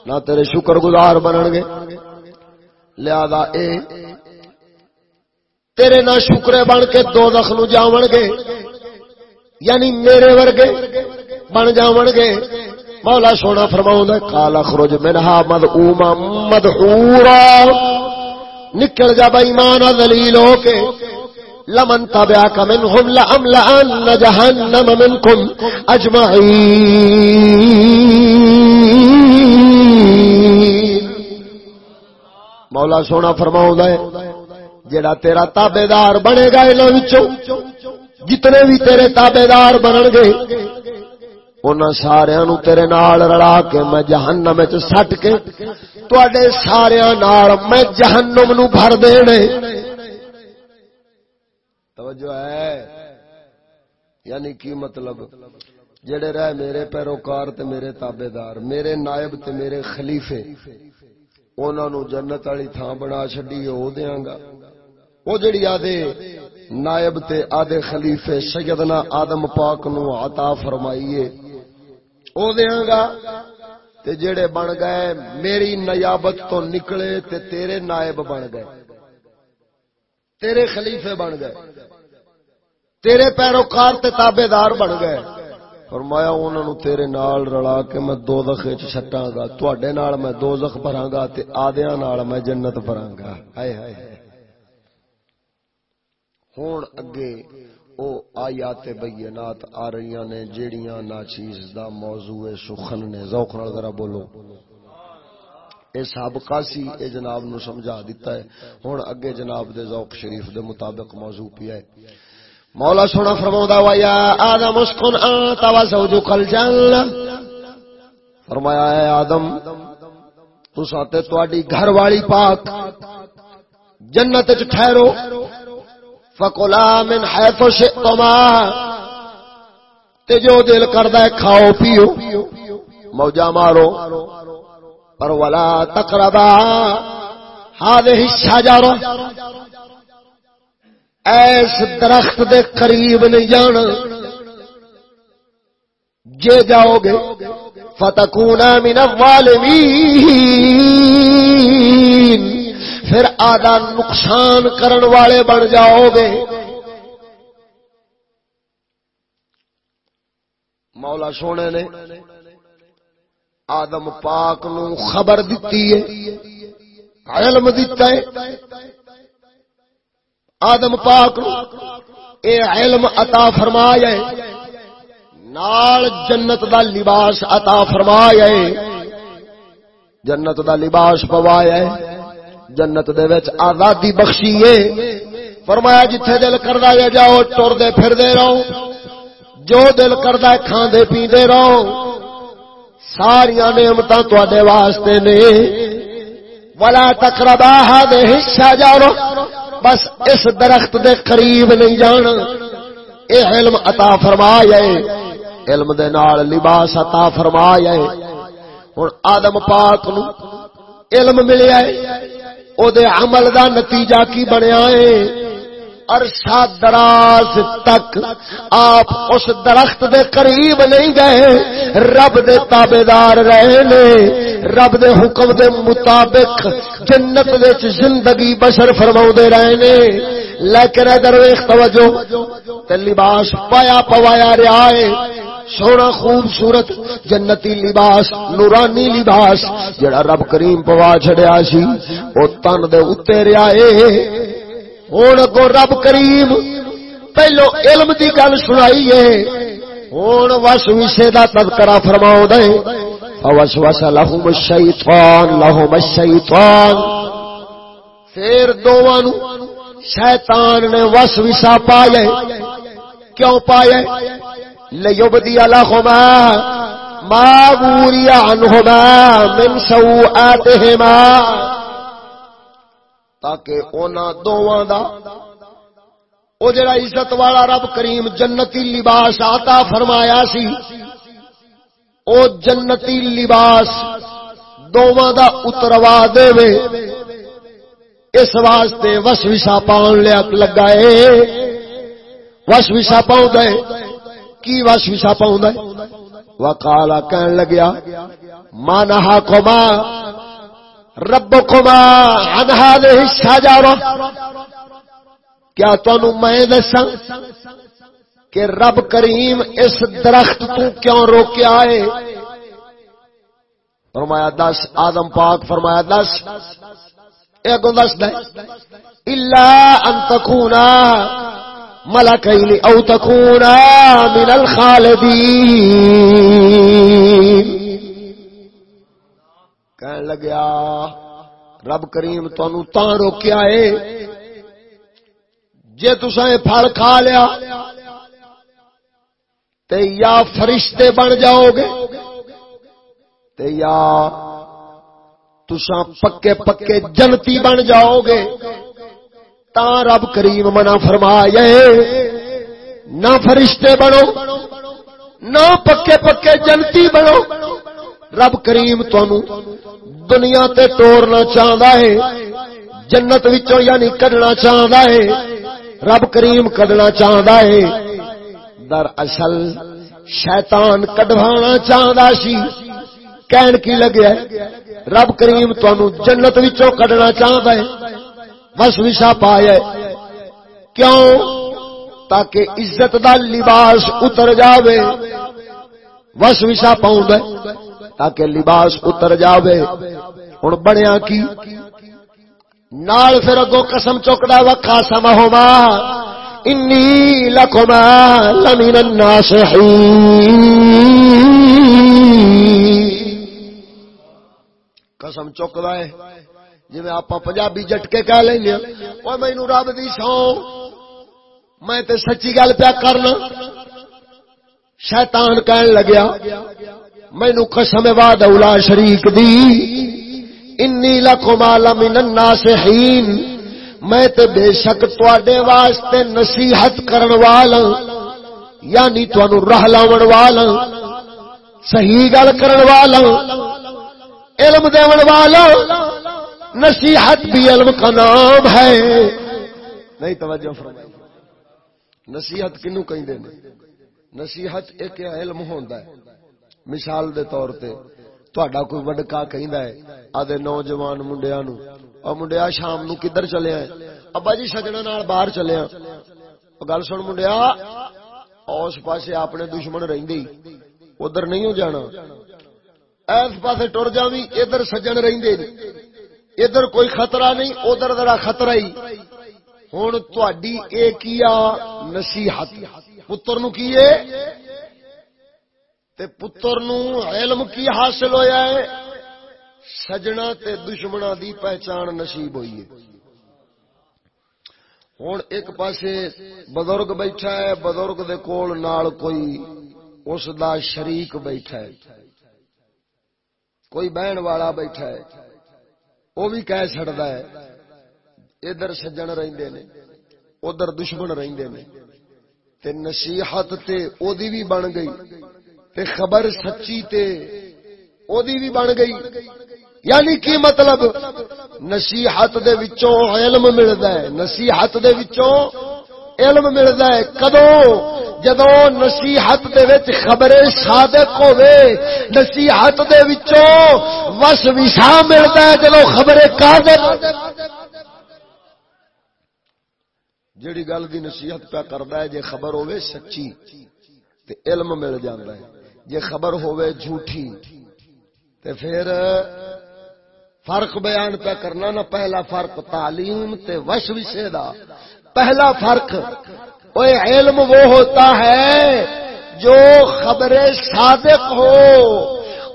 Speaker 1: نہ تیرے شکر گزار بنن گے۔ لہذا اے، تیرے نہ شکرے بن کے دو دخ نو جاون گے۔ یعنی میرے ورگے بن جاون گے مولا سونا فرماؤں کالا خروج منہا مد اوما مدحورا۔ نکل جا بھائی مانا دلیل ہو کے۔ لمن تبیا کا من ہم لم لن جہنم منکم اجمعین۔ مولا سونا فرماؤں جڑا تیرا تابے دار بنے گا انہوں جتنے بھی تیرے تابے دار بنن گے ان سارا نو تیرے نال رلا کے میں جہنم سٹ کے تے سارا نال میں جہنم نو بھر دینے۔ توجہ ہے؟ یعنی کی مطلب؟ جڑے رہ میرے پیروکار تے میرے تابے دار میرے نائب تے میرے خلیفے انہوں جنت والی تھان بنا چڈی وہ دیا گا۔ وہ جڑی آدھے نائب تے آدھے خلیفے سیدنا آدم پاک نو عطا فرمائیے۔ او دیاں گا تے جڑے بن گئے میری نیابت تو نکلے تے تیرے نائب بن گئے۔ تیرے خلیفے بن گئے۔ تیرے پیروکار تے تابے دار بن گئے۔ فرمایا انہوں نے تیرے نال رلا کے میں دو دخ چھٹاں گا، تواڈے نال میں دو دخ بھراں گا تے آدیاں نال میں جنت بھراں گا۔ ہائے ہائے۔ ہون اگے او آیات بینات آ رہی نے جیڑیاں نا چیز دا موضوع سخن نے۔ ذوق نال ذرا بولو۔ اے سابقہ سی، اے جناب نو سمجھا دیتا ہے۔ ہن اگے جناب دے ذوق شریف دے مطابق موضوع پیا ہے۔ مولا سونا فرماوندا وا، یا آدم اسکن انت و زوجک الجنہ۔ فرمایا اے آدم تو ساتے تواڈی گھر والی پاک جنت وچ ٹھہرو۔ فکلا من حیث شئتما. تے جو دل کردا ہے، کھاؤ، پیو۔ موجا مارو۔ پر ولا تقربا۔ هذه الشجره ایس درخت دے قریب نہیں جان جے جاؤ گے، فتکونا من الظالمین۔ پھر آدھا نقصان کرن والے بن جاؤ گے مولا سونے نے آدم پاک نو خبر دیتی ہے، علم دیتا ہے۔ آدم پاک نو اے علم عطا فرمایا ہے، نال جنت دا لباس عطا فرمایا ہے۔ جنت دا لباس پوایا ہے۔ جنت دے وچ آزادی بخشی ہے۔ فرمایا جتھے دل کردا ہے جاؤ ٹر دے پھر دے رہو۔ جو دل کردا ہے کھاندے پیندے رہو۔ ساریاں نعمتاں تواڈے واسطے نے۔ ولا تقربا هذه الشجره بس اس درخت دے قریب نہیں جان اے علم عطا فرمایا ہے۔ علم دے نال لباس عطا فرمایا ہے۔ ہن آدم پاک نو علم ملیا ہے۔ او دے عمل دا نتیجہ کی بنیا ہے؟ عرصہ دراز تک آپ اس درخت دے قریب نہیں گئے، رب دے تابیدار رہے نے۔ رب دے حکم دے مطابق جنت وچ زندگی بشر فرماؤ دے رہے نے۔ لیکن ادھر ویخ توجہ، تے لباس پایا پوایا رہا ہے۔ سونا خوبصورت جنتی لباس، نورانی لباس، جڑا رب کریم پوا چڑیا سی او تن دے اتنے ریا ہوں کو رب کریم پہلو علم دی گل سنائی ہے ہوں وس وشے کا تذکرہ فرماؤ دے وس وس لہم الشیطان لہم الشیطان پھر دونوں شیطان نے وس وسا پایا کیوں پایا لیبدی لہما ما بوری عنہما من سوآتہما تاکہ اونا دوان دا او جڑا عزت والا رب کریم جنتی لباس آتا فرمایا سی، او جنتی لباس دوان دا اتروا دے وے اس واسطے وسوسا پاؤن لیا لگائے وسوسا پاؤں دے۔ کی وش وشا پاؤں وکالا کہن لگیا مانا کما رب کما انہا دے حصہ جا کیا تنو میں دسا کہ رب کریم اس درخت تو کیوں روکیا ہے فرمایا دس، آدم پاک فرمایا دس۔ ایک دس دے۔ اللہ انتکونا ملکین او تکونا من الخالدین۔ کہنے لگیا، رب کریم تانوں تاں روکیا ہے۔ جے تساں پھل کھا لیا، تے یا فرشتے بن جاؤ گے تے یا تساں پکے پکے جنتی بن جاؤ گے تا رب کریم منا فرمایا نہ فرشتے بنو، نہ پکے پکے جنتی بنو۔ رب کریم دنیا تے ٹورنا چاہتا ہے، جنت وچوں یعنی کڈنا چاہتا ہے، رب کریم کڈنا چاہتا ہے۔ در اصل شیطان کڈوانا چاہتا سی، کہن کی لگیا رب کریم جنت وچوں کڈنا چاہتا ہے۔ بس وشا پایا کیوں؟ تاکہ عزت دا لباس اتر جاوے۔ وس وشا پاؤں تاکہ لباس اتر جاوے۔ ہوں بنیا کی؟ نال پھر اگو قسم چکتا و قاسم ہوما انی لکما لمن الناسحین قسم چکتا ہے جی آپ پنجابی جٹکے کہہ لیں گے وہ مینو رب دی سو میں تے سچی گل پیا کرنا۔ شیطان کہن لگیا مینو قسم واد اولا شریک دی۔ انی لکما لمن الناسحین میں تے بے شک تواڈے واسطے نصیحت کرن والا یعنی تانوں راہ لاون والا صحیح گل کرن والا علم دیون والا نصیحت بھی علم کا نام ہے۔ نہیں توجہ فرمائی۔ نصیحت کنو کہیں دے نصیحت ایک علم ہوندا ہے۔ مثال دے طور تے، تہاڈا کوئی وڈکا کہندا ہے آدے نوجوان منڈیاں نو او منڈیا شام نو کدھر چلے ہیں ابا جی سجنا نال باہر چلے ہیں او گل سن منڈیا اس پاسے اپنے دشمن رہندے ادھر نہیں ہو جانا۔ اس پاسے ٹر جاویں، ادھر سجن رہندے نہیں ادھر کوئی خطرہ نہیں، ادھر ذرا خطرہ ہی۔ ہوں تھی یہ کیا نصیحت۔ پتر نو کیے تے پتر نو علم کی حاصل ہویا ہے؟ سجنا تے دشمنا دی پہچان نصیب ہوئی ہے۔ ہوں ایک پاسے بزرگ بیٹھا ہے، بزرگ دے کول نال کوئی اس دا شریک بیٹھا ہے۔ کوئی بہن والا بیٹھا ہے۔ وہ بھی کہہ چڑتا ہے، ادھر سجن رہندے نے، ادھر دشمن رہندے نے۔ تے نصیحت تے او دی بھی بن گئی۔ تے خبر سچی تے او دی بھی بن گئی۔ یعنی کی مطلب؟ نصیحت دے وچوں علم ملدا ہے۔ نصیحت دے وچوں علم ملدا ہے۔ کدو؟ جدو نصیحت دے وچ خبر صادق ہوے نصیحت دے وچوں وس وسا ملدا ہے جدو خبر کاذب۔ جیڑی گل دی نصیحت پہ کردا ہے، جے خبر ہوے سچی، تے علم مل جاندا ہے۔ جے خبر ہوے جھوٹھی، تے پھر فرق بیان پہ کرنا نا، پہلا فرق تعلیم تے وش وشے دا۔ پہلا فرق وہ علم وہ ہوتا ہے جو خبر صادق ہو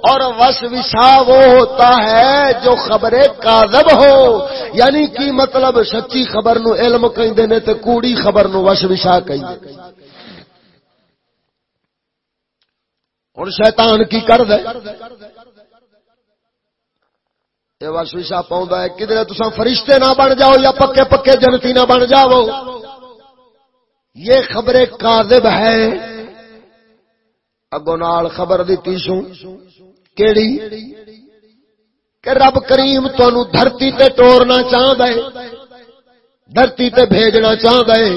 Speaker 1: اور وس وشا وہ ہوتا ہے جو خبر کاذب ہو۔ یعنی کی مطلب سچی خبر نو علم کہیں نے تے کوڑی خبر نو وس وشا کہیں ہوں شیطان کی کر دے۔ یہ وس وشا پاؤں ہے، کدھر تسا فرشتے نہ بن جاؤ یا پکے پکے جنتی نہ بن جاؤ؟ یہ خبر کاذب ہے۔ اگوں نال خبر دیتی سوں۔ کیڑی؟ کہ رب کریم تنو دھرتی تے ٹورنا چاہتا ہے، دھرتی تے بھیجنا چاہتا ہے۔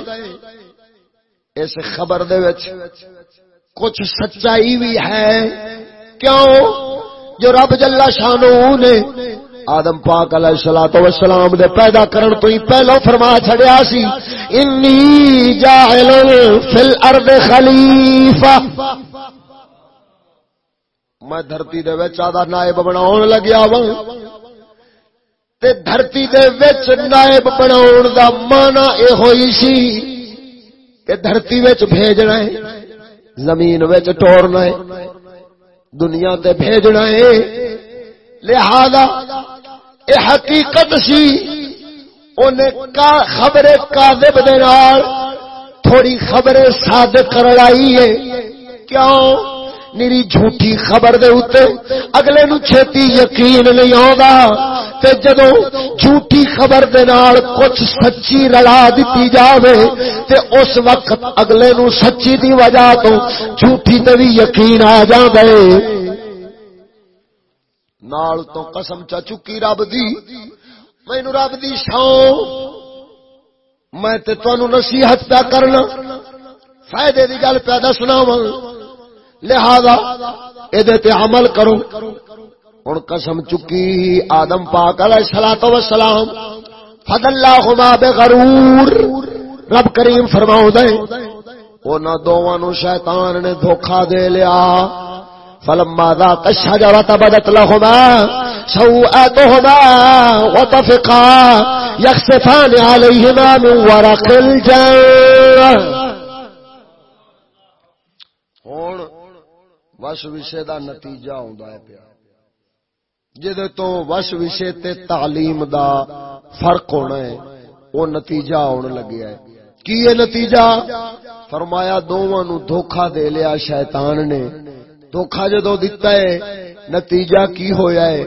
Speaker 1: اس خبر دے وچ کچھ سچائی بھی ہے۔ کیوں؟ جو رب جلا شانو نے آدم پاک علیہ الصلوۃ والسلام دے پیدا کرن تو ہی پہلو فرما چھڑیا سی انی جاعل فی الارض خلیفہ. میں دھرتی دے وچ آدھا نائب بناون لگیا وا تے دھرتی دے وچ نائب بناون دا مانا اے ہوئی سی کہ دھرتی وچ بھیجنا ہے۔ زمین وچ ٹورنا ہے، دنیا تے بھیجنا ہے۔ لہذا اے حقیقت سی، اونے کا خبر کاذب دے نال تھوڑی خبر صادق لڑائی ہے۔ کیوں؟ میری جھوٹی خبر دے اتے اگلے نو چھتی یقین نہیں آگا تے جدو جھوٹی خبر دے نال کچھ سچی رلا دیتی جاوے تے اس وقت اگلے نو سچی دی وجہ تو جھوٹی تے بھی یقین آ جاندے۔ نال تو قسم چا چکی رب دی مینو رب دی شو میں تے تو نصیحت پیا کرنا، فائدے دی گل پیا دسنا لہذا ادھے تے عمل کرو ہوں قسم چکی آدم پاک علیہ الصلوۃ والسلام فضل اللہما بغرور۔ رب کریم فرماؤ دے انہاں دوواں نو شیطان نے دھوکا دے لیا۔ فلما ذاق الشجرة بدت لهما سوءاتهما وطفقا يخسفان عليهما من ورق الجنة۔ ہوں وش وشے دا نتیجہ ہوندا ہے پیا۔ جدے تو وش وشے تے تعلیم دا فرق ہونا ہے، وہ نتیجہ ہونے لگیا ہے۔ کی یہ نتیجہ؟ فرمایا دونوں نو دھوکا دے لیا شیطان نے۔ دھوکا جدو دتا ہے، نتیجہ کی ہویا ہے؟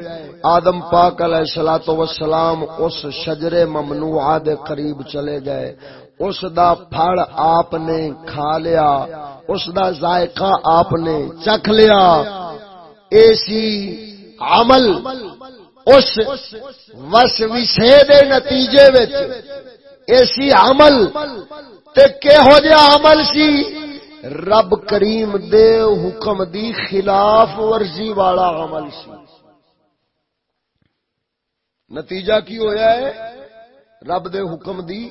Speaker 1: آدم پاک علیہ الصلوۃ والسلام اس شجر ممنوعہ دے قریب چلے گئے۔ اس دا پھڑ آپ نے کھا لیا، اس دا ذائقہ آپ نے چکھ لیا۔ ایسی عمل اس وس وشے دے نتیجے وچ ایسی عمل تے کہو جا عمل سی؟ رب کریم دے حکم دی خلاف ورزی والا عمل سی۔ نتیجہ کی ہویا ہے؟ رب دے حکم دی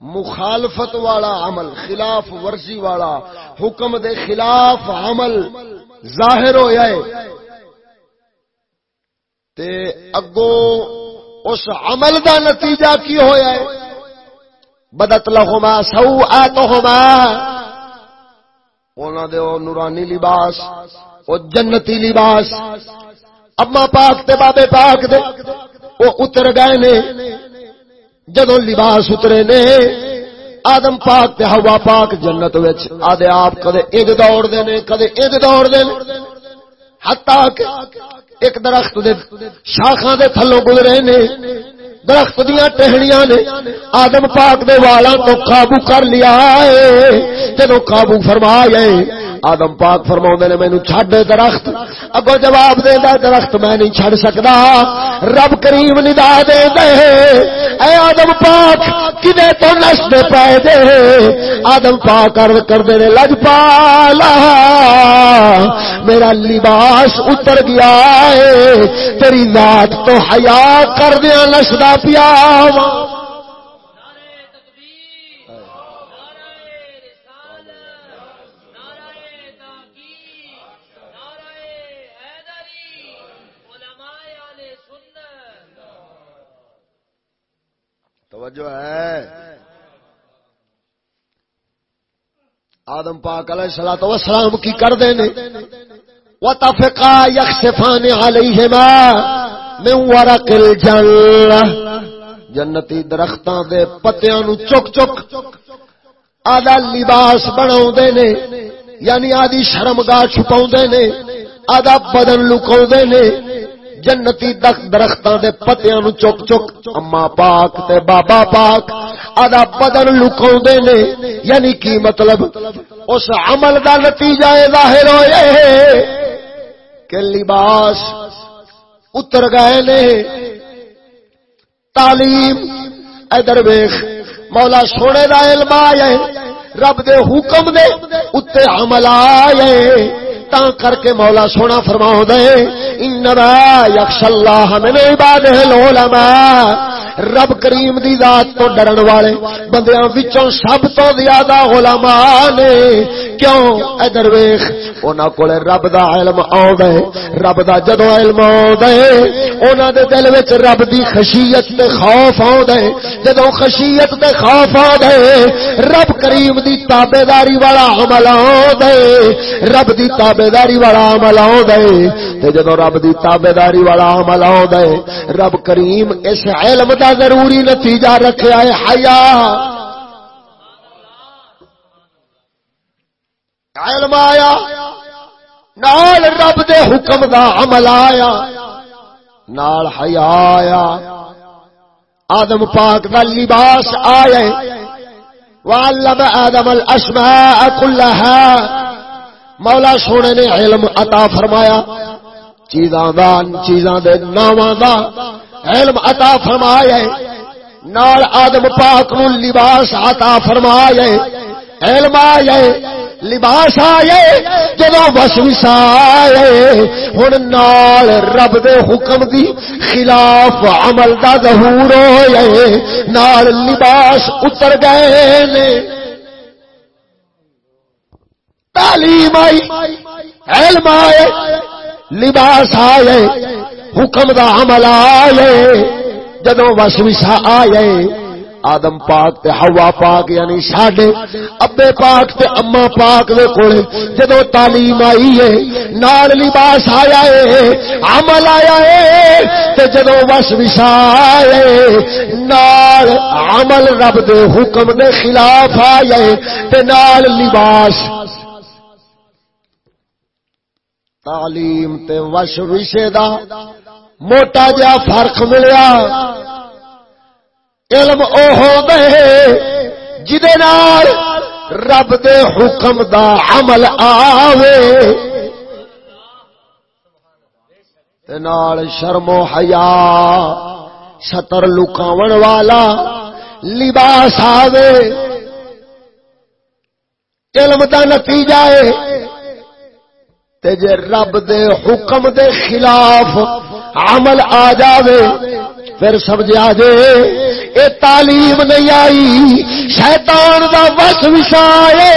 Speaker 1: مخالفت والا عمل، خلاف ورزی والا حکم دے خلاف عمل ظاہر ہویا ہے۔ تے اگو اس عمل دا نتیجہ کی ہویا ہے؟ بدت لہما سو آتہما دے او نورانی لباس، او جنتی لباس۔ اما پاک تے بابے پاک دے او اتر گئے نے۔ جدو لباس اترے نے، آدم پاک تے ہوا پاک جنت وچ۔ آدے آپ کدے اگ دوڑ دے نے، کدے اگ دوڑ دے نے۔ حتا کہ ایک درخت دے شاخاں دے تھلوں گزرے نے۔ درخت دیا ٹہنیاں نے آدم پاک دے والاں تو قابو کر لیا ہے۔ جدو قابو فرما گئے آدم پاک فرما نے مینو چڈ درخت۔ اگو جواب دے دا درخت میں نہیں چڑ سکتا رب کریم ندا دے دے۔ اے آدم پاک، کدے تو نس پائے دے۔ آدم پاک ارد کر دے لج پالا، میرا لباس اتر گیا ہے۔ تیری ذات تو حیا کر دیا نسدا پیا توجہ ہے۔ آدم پاک علیہ الصلوۃ والسلام کی کر دے نے۔ وتفقا يخسفان عليهما من ورق الجنہ جنتی درختاں دے پتیاں نو چک چک آدھا لباس بناوندے نے یعنی آدھی شرمگاہ چھپاوندے نے، آدھا بدن لکاوندے نے، جنتی درختوں دے پتیاں نو چک چک اما پاک تے بابا پاک آدھا بدن لکاؤ نے یعنی کی مطلب؟ اس عمل دا نتیجہ ظاہر ہوئے کہ لباس اتر گئے نے تعلیم۔ ادھر ویخ، مولا سونے دا علم آئے رب دے حکم دے، اتنے عمل آئے تا کر کے مولا سونا فرماؤ دے، انما یخش اللہ من عبادہ العلماء، رب کریم دی ذات تو ڈرن والے، بندیاں وچوں سب تو زیادہ علماء نے۔ کیوں؟ ادھر ویکھ انہاں کولے رب دا علم آوندا ہے رب دا جدوں علم آوندا ہے انہاں دے دل وچ رب دی خشیت تے خوف آوندا ہے جدوں خشیت تے خوف آوندا ہے رب کریم دی تابعداری والا عمل آوندا ہے رب دی تابعداری والا عمل آوندا ہے، تے جدوں رب دی تابعداری والا عمل آوندا ہے، رب کریم اس علم دا ضروری نتیجہ رکھا ہے، حیا۔ علم آیا، نال رب دے حکم دا عمل آیا، نال حیا آیا۔ آدم پاک دا لباس آیا وعلم آدم الاسماء كلها مولا سونے نے علم عطا فرمایا۔ چیزاں دا، چیزاں دے ناماں دا علم عطا فرمایا۔ نال آدم پاک نو لباس عطا فرمایا۔ علم آیا، لباس آئے جدو بس وسائے ہوں نال رب دے حکم دی خلاف عمل دا ظہور ہوئے نال لباس اتر گئے نے۔ تعلیم آئی، علم آئے، لباس آئے، حکم دا عمل آئے جدو بس وسا آئے، آدم پاک تے ہوا پاک یعنی ساڈے، ابے پاک تے اما پاک دے کولے جدو تعلیم آئی ہے، نال لباس آیا ہے، عمل آیا ہے، تے جدو بس وسائے نال عمل رب دے حکم دے خلاف آیا ہے، تے نال لباس تعلیم تے وش وشے دا موٹا جا فرق ملیا۔ علم او دے جدے نال رب دے حکم دا عمل آوے۔ تے نال شرم و حیا ستر لکاون والا لباس آوے۔ علم دا نتیجہ ہے تے جے رب دے حکم دے خلاف عمل آ جاوے، پھر سمجھا دے اے تعلیم نہیں آئی، شیطان دا بس وسائے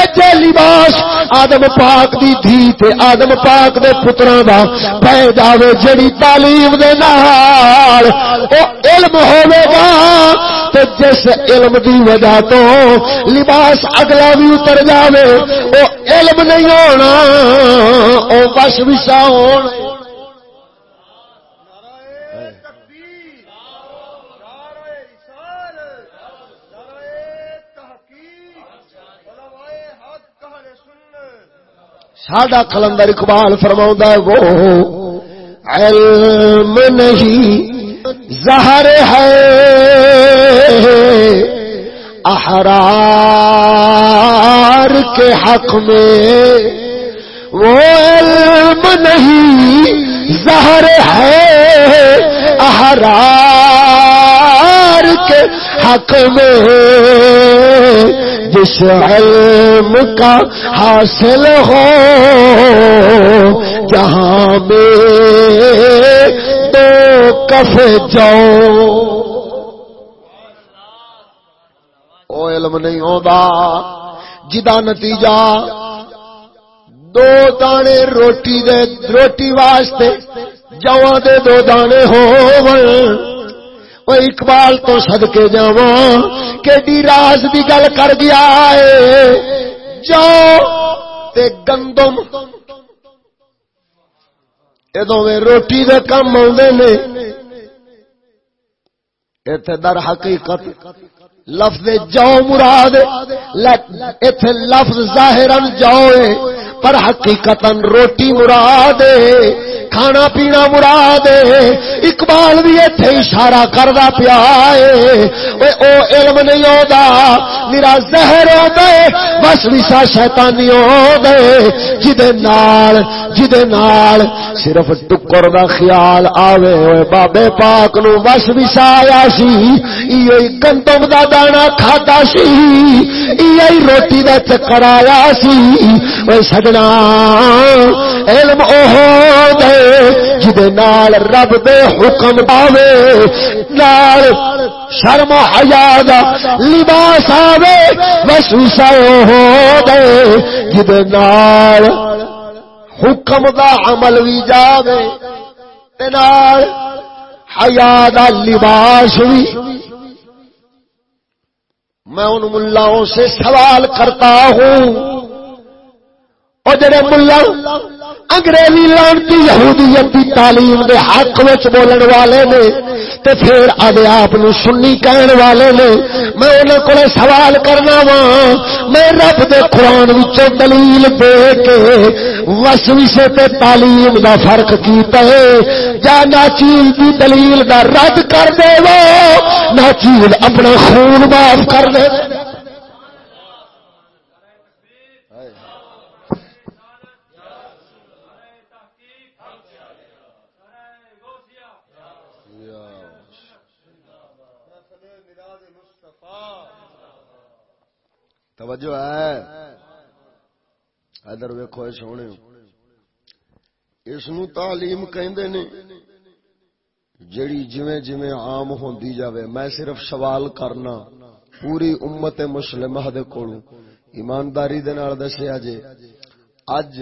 Speaker 1: اجے لباس آدم پاک دی دھی تے آدم پاک دے پتراں دا پہ جاوے، جڑی تعلیم دے نال او علم ہوے گا، تے جس علم دی وجہ تو لباس اگلا بھی اتر جاوے، او علم نہیں ہونا، او بس وسا ہونا۔ ساڈا کلندر اقبال فرما وہ علم نہیں، زہر ہے۔ احرار کے حق میں وہ علم نہیں، زہر ہے۔ احرار کے حق میں جس علم کا حاصل ہو، جہاں میں دو کف جاؤ او علم نہیں ہوتا جدا نتیجہ، دو دانے روٹی دے، روٹی واسطے جوا دے دو دانے ہو۔ اقبال تو سد کے جا کہ راز دی گل کر گیا ہے جو تے گندم یہ روٹی دے کم آدھے نے اتے در حقیقت لفظ جو مراد اتے لفظ ظاہر جو پر حقیقت روٹی مراد کھانا پینا مراد اقبال بھی اتنے اشارہ کردا پیا او علم نہیں ہوتا میرا زہر ہو گئے بس وسا شیتانی ہو گئے جدے نال جدے نال صرف ٹکر دا خیال آوے ہوئے بابے پاک نو بس وسا آیا سی۔ یہ گندم دا دانا کھاتا سی۔ یہ روٹی دا چکر آیا سی۔ وہ سجنا علم او دے جدے نال رب دے حکم آوے نال شرم حیا دا لباس آوے وسوسا ہو دے جدے نال حکم دا عمل بھی جاوے تے نال حیا دا لباس بھی میں ان ملاؤں سے سوال کرتا ہوں جڑے ملا، انگریزی لانتی یہودیت کی تعلیم دے حق وچ بولن والے نے، تے پھر آدھے آپ سنی کہن والے نے، میں انہوں کو سوال کرنا وا میں رب دے قرآن وچوں دلیل دے کے وسوسے تے تعلیم دا فرق کیتا ہے۔ یا ناچیز دی دلیل دا رد کر دے وہ ناچیز اپنا خون معاف کر دے۔ توجہ ہے۔ ادھر ویکو سونے۔ اس نو تعلیم کہندے نے، جڑی جویں جویں عام ہوندی جاوے، میں صرف سوال کرنا پوری امت مسلمہ دے کولوں۔ ایمانداری دے نال دسیا جے، اج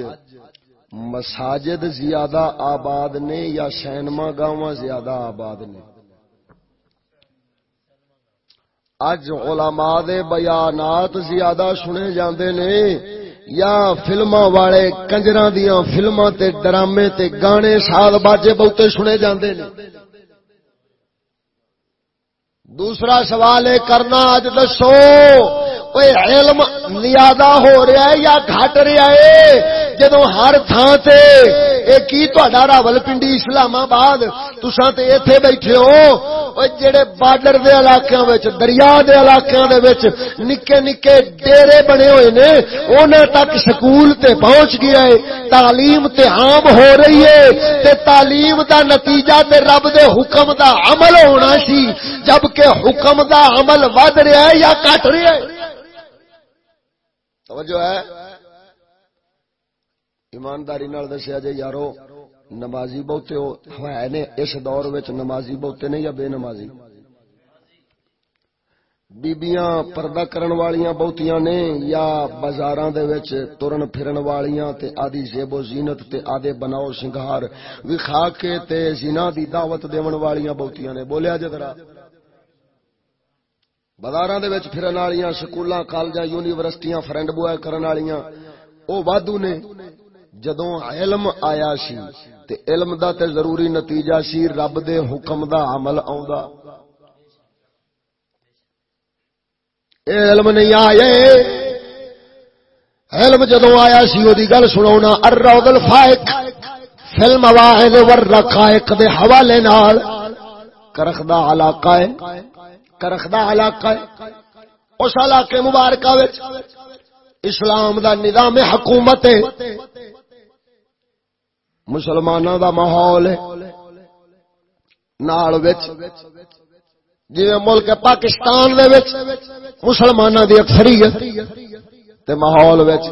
Speaker 1: مساجد زیادہ آباد نے یا سینما گاواں زیادہ آباد نے؟ اج علماء دے بیانات زیادہ سنے جاندے نے، یا فلما والے کنجراں دیاں فلماں تے ڈرامے تے گانے سال باجے بہتے سنے جاندے نے۔ دوسرا سوال یہ کرنا اج دسو علم زیادہ ہو رہا ہے یا گھٹ رہا ہے؟ جدو ہر تھان سے کی راول پنڈی اسلام آباد تسا تے ایتھے بیٹھے ہو جڑے بارڈر دے علاقیاں وچ دریا دے علاقیاں دے وچ نکے نکے ڈیرے بنے ہوئے نے انہاں تک سکول تے پہنچ گیا ہے تعلیم تے عام ہو رہی ہے تے تعلیم دا نتیجہ تے رب دے حکم دا عمل ہونا سی جبکہ حکم دا عمل ود رہا ہے یا کٹ رہا ہے توجہ ہے ایمانداری نال دسیا جے یارو نمازی بہتے ہو ہے نے اس دور وچ نمازی بہتے نے یا بے نمازی؟ بیبیاں پردہ کرن والیاں بہتیاں نے یا بازاراں دے وچ ترن پھرن والیاں تے آدی زیب و زینت تے آدے بناؤ سنگھار وکھا کے تے زنا دی دعوت دیون والیاں بہتیاں نے۔ بولیا جے ذرا۔ بازاراں دے وچ پھرن والیاں، سکولاں، کالجاں، یونیورسٹیاں، فرینڈ بوائے کرن والیاں، او وادو نے جدوں علم آیا سی تے علم دا تے ضروری نتیجہ سی، رب دے حکم دا عمل آوندا۔ اے علم نہیں آئے، علم جدوں آیا سی، او دی گل سناونا الروض الفائق فلم واحد ور رقائق دے حوالے نال۔ کرخ دا علاقہ ہے کرخ دا علاقہ ہے۔ اس علاقے مبارکہ وچ اسلام دا نظام حکومت ہے۔ مسلمانوں دا ماحول نال جی ملک پاکستان دے وچ مسلمانوں دی اکثریت تے ماحول وچ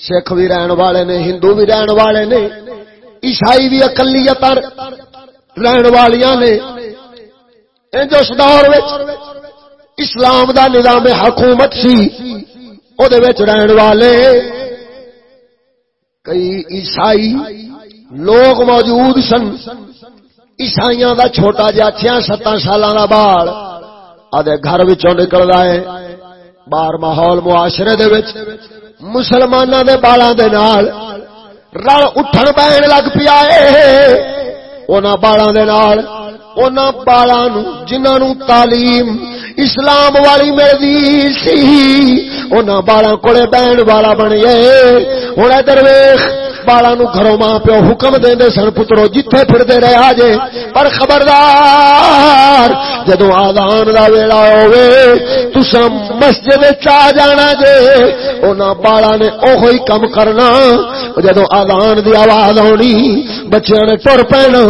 Speaker 1: سکھ بھی رہن والے نے ہندو بھی رہن والے نے عیسائی بھی اقلیت رہن والیاں نے انج اس دور وچ اسلام دا نظام حکومت سی او دے وچ رہن والے کئی عیسائی لوگ موجود سن۔ عیسائیاں دا چھوٹا جا چھیا ستاں سالاں دا بال۔ آدھے گھر وچوں نکلدا ہے۔ باہر ماحول معاشرے دے وچ۔ مسلماناں دے بالاں دے نال رل اٹھن بہن لگ پیا اے انہاں بالاں دے نال انہاں بالاں نو جنہاں نو تعلیم اسلام والی ملدی سی۔ انہاں بالاں کولے بہن والا بن گئے ہن ادھر ویکھ بالا نو گھروں ماں پیو حکم دے سن، پترو جتھے پھر دے رہا جے۔ پر خبردار جدو آدان دا ویلا ہوئے تسا مسجد چا جانا جے۔ اونا بالا نے اوہی کم کرنا۔ جدو آدان دی آواز ہونی بچیاں نے ٹر پینا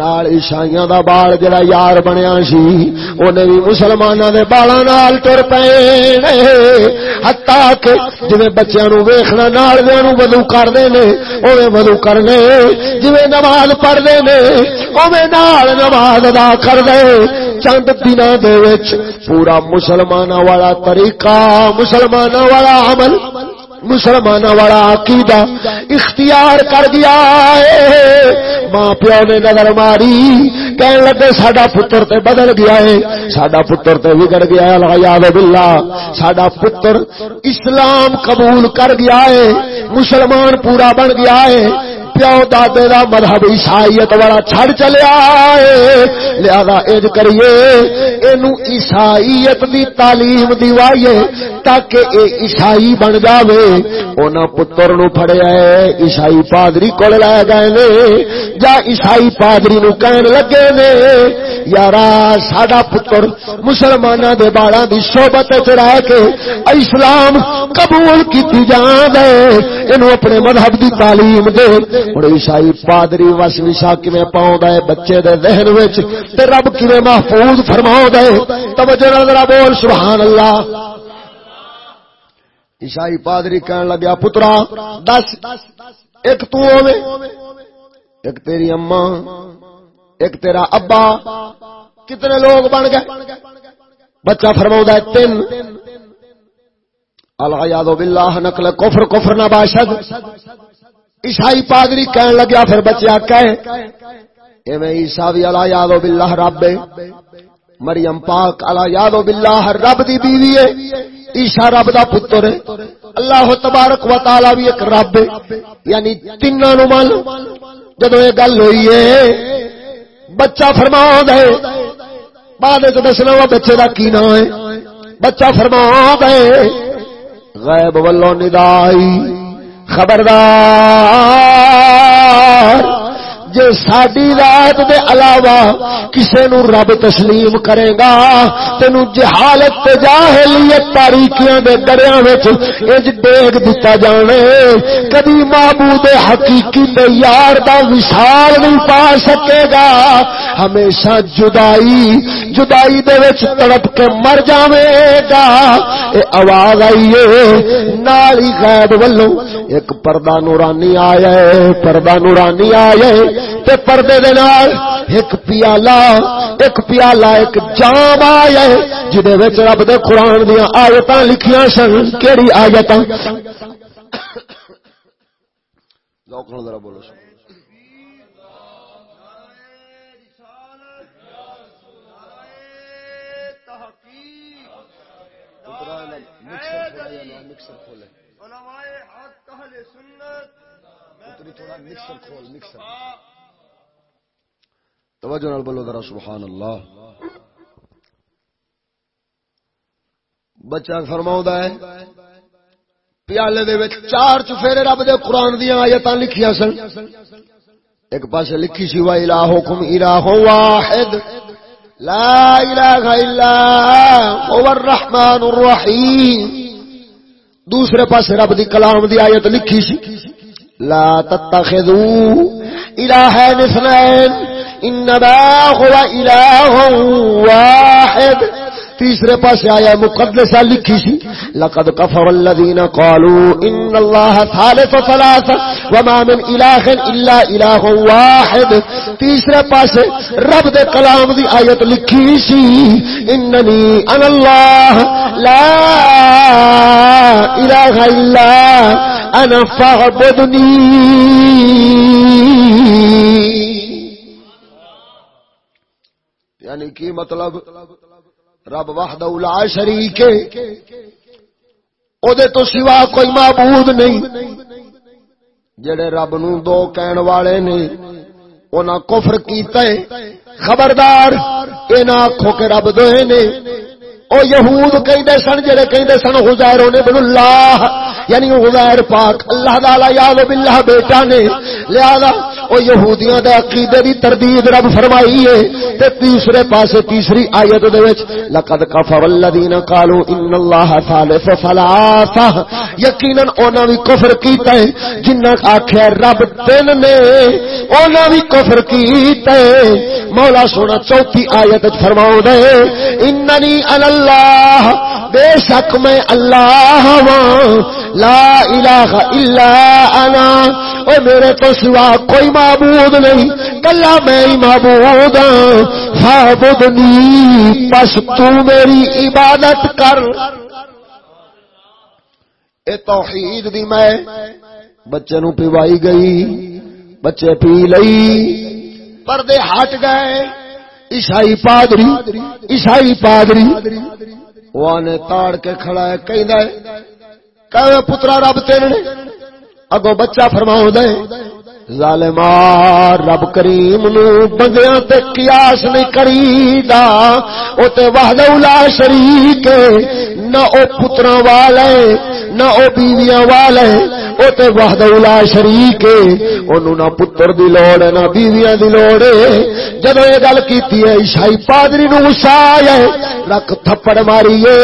Speaker 1: نال عیسائیاں دا بال نال جڑا یار بنیا سی اونے بھی مسلماناں دے بالاں نال ٹر پے ہتا کہ جویں بچیاں نو ویکھنا نال دے نو وضو کردے نے اوویں وضو کرنے جویں نماز پڑھدے نے اوویں نال نماز ادا کردے چند دناں دے وچ پورا مسلماناں والا طریقہ مسلماناں والا عمل مسلمان والا عقیدہ اختیار کر دیا ہے۔ ماں پیو نے نظر ماری، کہنے لگے، ساڈا پتر تے بدل گیا ہے، ساڈا پتر تے بگڑ گیا ہے الغیاذ باللہ۔ ساڈا پتر اسلام قبول کر گیا ہے، مسلمان پورا بن گیا ہے۔ پیو دادے دا مذہب عیسائیت والا چھڑ چلیا ہے لہذا اج کریے، اینو عیسائیت دی تعلیم دیوائیے تاکہ اے عیسائی بن جاوے۔ اونا پتر نو پھڑیا ہے عیسائی پادری کول لے گئے نے۔ جا عیسائی پادری نو کہن لگے نے، یارا، ساڈا پتر مسلماناں دے بالاں دی صحبت وچ رہ کے اسلام قبول کیتی جان دے اینو اپنے مذہب دی تعلیم دے۔ ہن عیسائی پادری وس وشا کیویں پاوندا ہے بچے دے ذہن وچ تے رب کیویں محفوظ فرماوندا ہے؟ توجہ نال بول سبحان اللہ عیسائی پادری کہن لگیا، پترا، دس، ایک تو ہوے ایک تیری اما ایک تیرا ابا، کتنے لوگ بن گئے؟ بچہ فرما تین۔ اللہ یاد باللہ، نقل کفر کفر نہ باشد۔ عیسائی پادری کہن لگیا، پھر بچہ کہے، ایویں عیسا بھی اللہ یاد باللہ رب مریم پاک اللہ یاد باللہ رب دی بیوی ہے عیسا رب دا پتر ہے، اللہ تبارک و تعالی بھی ایک رب ہے یعنی تینوں نو مان جدو یہ گل ہوئی ہے، بچہ فرما دے، بعد دسنا وا بچے کا کی نام ہے۔ بچہ فرما دے، غیب ولو ندائی خبردار جے ساڈی رات دے علاوہ کسے نو رب تسلیم کرے گا، تینو جہالت تے جاہلیت تاریکیاں دے دریا وچ اج ڈیگ دتا جانے کبھی معبود حقیقی تے یار دا وصال نہیں پا سکے گا۔ ہمیشہ جدائی جدائی دے وچ تڑپ کے مر جاوے گا۔ اے آواز آئی ہے نال ہی غیب ولوں ایک پردہ نورانی آیا ہے پردہ نورانی آیا ہے تے پردے دے نال ایک پیالہ ایک پیالہ ایک جام آیا ہے جدے وچ رب دے قرآن دیاں آیتاں لکھیاں سن۔ کیڑی آیتاں؟ ذوق نال ذرا بولو سن۔ مکسر کھولے تھوڑا مکسر کھول مکسر۔ توجہ نال بولو ذرا، سبحان اللہ۔ بچہ فرماؤں ہے، پیالے دے وچ چار چفیرے رب دے قرآن دیاں آیتاں لکھیاں سن۔ ایک پاسے لکھی سی، وا الہکم الہ واحد، لا الہ الا هو الرحمن الرحیم۔ دوسرے پاسے رب دی کلام دی آیت لکھی سی، لا تتخذوا الہین اثنین انما هو اله واحد. تیسرے پاس آیا مقدسہ لکھی سی. لقد كفر الذين قالوا ان الله ثالث ثلاثه وما من اله الا اله واحد. تیسرے پاس رب دے کلام دی ایت لکھی سی. اننی انا الله. لا اله الا انا فاعبدني. یعنی کی مطلب؟ رب وحدہ لا شریک او دے تو سوا کوئی معبود نہیں۔ جڑے رب نو دو کہن والے نے، انہاں کفر کیتا ہے۔ خبردار، اے نہ آکھو کہ رب دوے نے۔ او یہود کہندے سن، جڑے کہندے سن حزیر ابن اللہ یعنی غیر پاک، اللہ تعالی یاد باللہ بیٹا نے۔ لہذا او یہودیاں دے عقیدے دی تردید رب فرمائی ہے تے تیسرے پاسے تیسری ایت دے وچ، لقد کفر الذین قالوا ان اللہ ثالث ثلاثہ۔ یقینا انہاں وی کفر کیتا ہے جنہاں آکھیا رب تین نے۔ انہاں وی کفر کیتا ہے۔ مولا سونا چوتھی آیت وچ فرماؤ دے، اننی اللہ، بے شک میں اللہ ہوں لا الہ الا انا۔ او میرے تو سوا کوئی معبود نہیں، کلا میں ہی معبود ہوں فابدنی پس تو میری عبادت کر۔ اے توحید دی میں بچے نو پیوائی گئی، بچے پی لئی۔ پردے ہٹ گئے، عیسائی پادری عیسائی پادری۔ وہ نے تاڑ کے کھڑا ہے کہیں کہ پترا رب تیرے اگو بچہ فرماؤ دے ظالما رب کریم نو بندیاں تے قیاس نہیں کریدا۔ او تے وحدہ لا شریک نہ او پتراں والے، نہ او بیویاں والے او تے وحدہ لا شریک اونوں نہ پتر دی لوڑ ہے، نہ بیویاں دی لوڑ ہے۔ جدوں اے گل کیتی ہے، عیسائی پادری نو غصہ آیا رکھ تھپڑ ماریے۔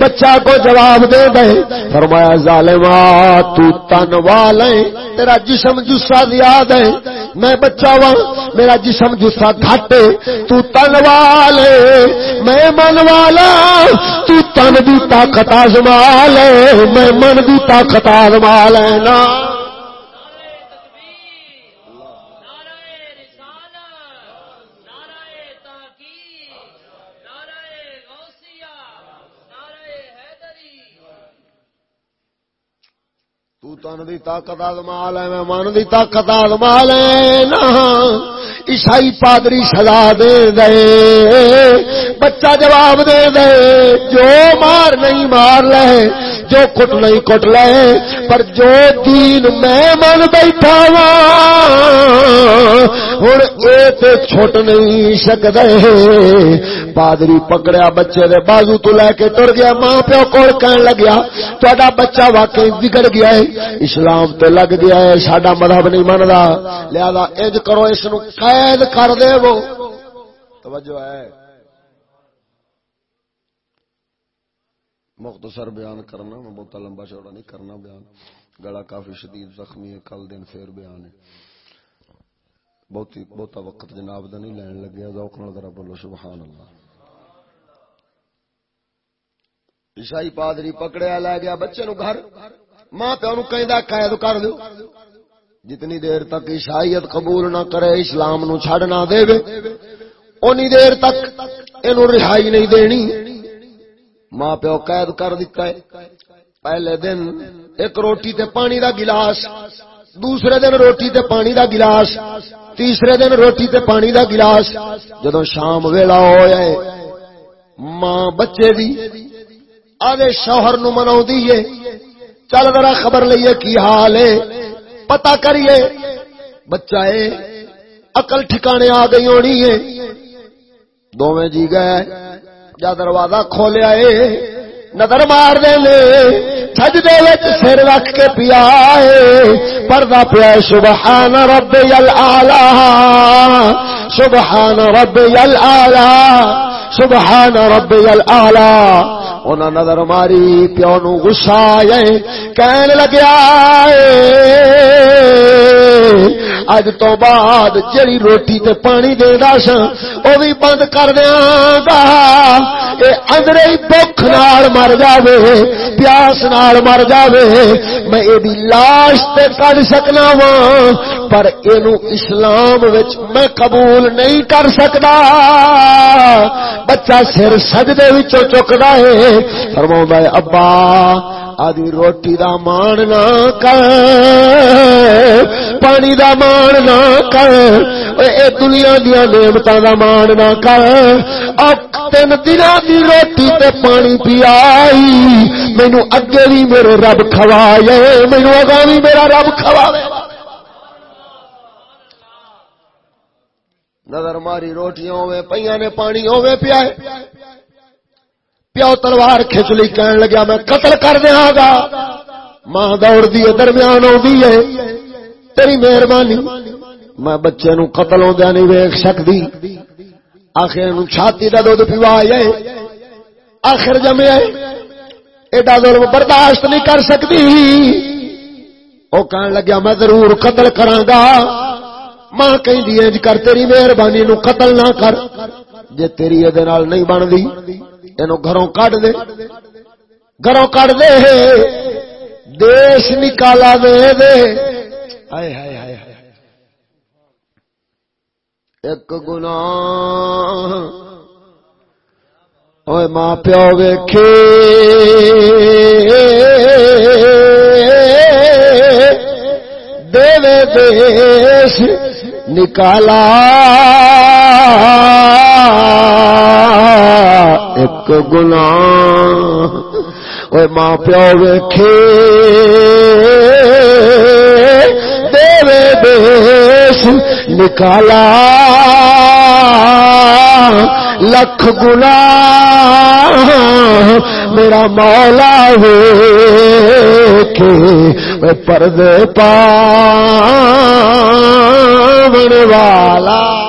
Speaker 1: بچہ کو جواب دے دے۔ فرمایا ظالما تو تن والے، تیرا جسم جسا زیاد ہے۔ میں بچہ وا میرا جسم جسا گھٹ تو تن والے، میں من والا۔ تو تن دی طاقت آزما لے، میں من دی طاقت آزما لینا تن دی طاقت آزما لے میں من دی طاقت آزما لے نا، عیسائی پادری سزا دے دے، بچہ جواب دے دے، جو مار نہیں مار لے جو کٹ نہیں کٹ لے، پر جو دین میں من بیٹھا وا ہوں یہ چھٹ نہیں سکتے پادری پکڑیا بچے دے بازو تو لے کے تر گیا، ماں پیو کول کہن لگیا تا بچہ واقعی بگڑ گیا ہے۔ اسلام تے لگ گیا ہے، ساڈا مذہب نہیں منتا لہذا اج کرو اس نو قید کر دے وہ۔ توجہ ہے۔ مختصر بیان کرنا، میں بہت لمبا چوڑا نہیں، کرنا بیان۔ گلا کافی شدید، زخمی ہے، کل دن پھر بیان ہے۔ بہت بہت وقت جناب دا نہیں لین لگیا ذوق نال ذرا بولو، سبحان اللہ۔ عیسائی پادری پکڑیا لے گیا، بچے نو گھر۔ ماں پیو نو کہندا قید کر دو جتنی دیر تک عیسائیت قبول نہ کرے، اسلام نو چھڑ نہ دے اونی دیر تک اینو رہائی نہیں دینی۔ ماں پیو قید کر دیتا ہے۔ پہلے دن ایک روٹی تے پانی دا گلاس، دوسرے دن روٹی تے پانی دا گلاس، تیسرے دن روٹی تے پانی دا گلاس۔ جدو شام ویلا ہو ماں بچے دی آدھے شوہر نو مناؤ دیئے چل ذرا خبر لئیے کی حال ہے۔ پتا کریے، بچہ ہے اقل ٹھکانے آ گئی ہونی ہے۔ دونوں جی گئے جا دروازہ کھولیا ہے نظر مار دے لے دے وچ سر رکھ کے پیا ہے پردہ پیا سبحان رب یل آلہ سبحان رب یل آلہ سبحان رب یل آلہ انہاں نظر ماری، پیو نو غصہ آئے، کہن لگیا اج تو بعد جڑی روٹی تے پانی دے دا سا او بھی بند کر دیاں گا اے اندرے ہی بھوک نال مر جاوے پیاس نال مر جاوے میں اے دی لاش تے کڈ سکنا وا پر اینو اسلام وچ میں قبول نہیں کر سکدا بچہ سر سجدے وچوں چکدا ہے فرماوندا ہے ابا آدھی روٹی دا مان نہ کر پانی دا مان نہ کر اے دنیا دیا نعمتوں دا مان نہ کر تین دن دی روٹی تے پانی پیائی مینو اگے بھی میرے رب کھوائے مینو اگا بھی میرا رب کھواوے نظر ماری روٹیاں ہوئے پہ نے پانی ہوئے پیا پیو تلوار کھچ لی، کہن لگیا، میں قتل کر دیا گا۔ ماں دوڑ دی درمیان آدھی ہے۔ تیری مہربانی، میں بچے نو قتل ہوندیا نہیں ویکھ سکدی۔ آخر چھاتی دا دودھ پیوا آئے آخر جمے ایڈا ظلم برداشت نہیں کر سکتی او کہن لگیا، میں ضرور قتل کراں گا۔ ماں کہیں کر، تیری مہربانی نو قتل نہ کر۔ جے تیری یہ نہیں بندی اینو گھروں کٹ دے۔ گھروں کٹ دے دیش نکالا دے دے۔ ہائے ہائے ہائے ایک گنا اوے ماں پیو ویکھے۔ دے دیش نکالا۔ ایک گنا ماں پیو ویکھے دے دیش نکالا لکھ گنا میرا مولا ہو پردے پا والا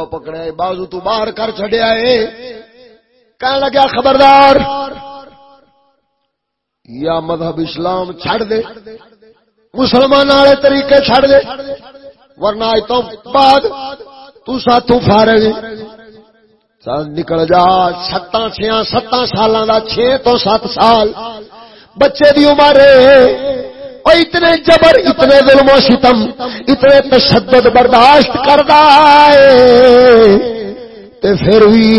Speaker 1: پیو پکڑیا بازو تو باہر کر چڈیا ہے۔ کہنے لگا خبردار، یا مذہب اسلام چھڑ دے مسلمان والے طریقے چھڑ دے، ورنہ اج تو بعد تو ساتھوں فارغ نکل جا، ستاں چھیاں، ستاں سالاں دا چھ تو سات سال، بچے دی عمر او اتنے جبر، اتنے ظلم و ستم، اتنے تشدد برداشت کردا ہے۔ تے پھر بھی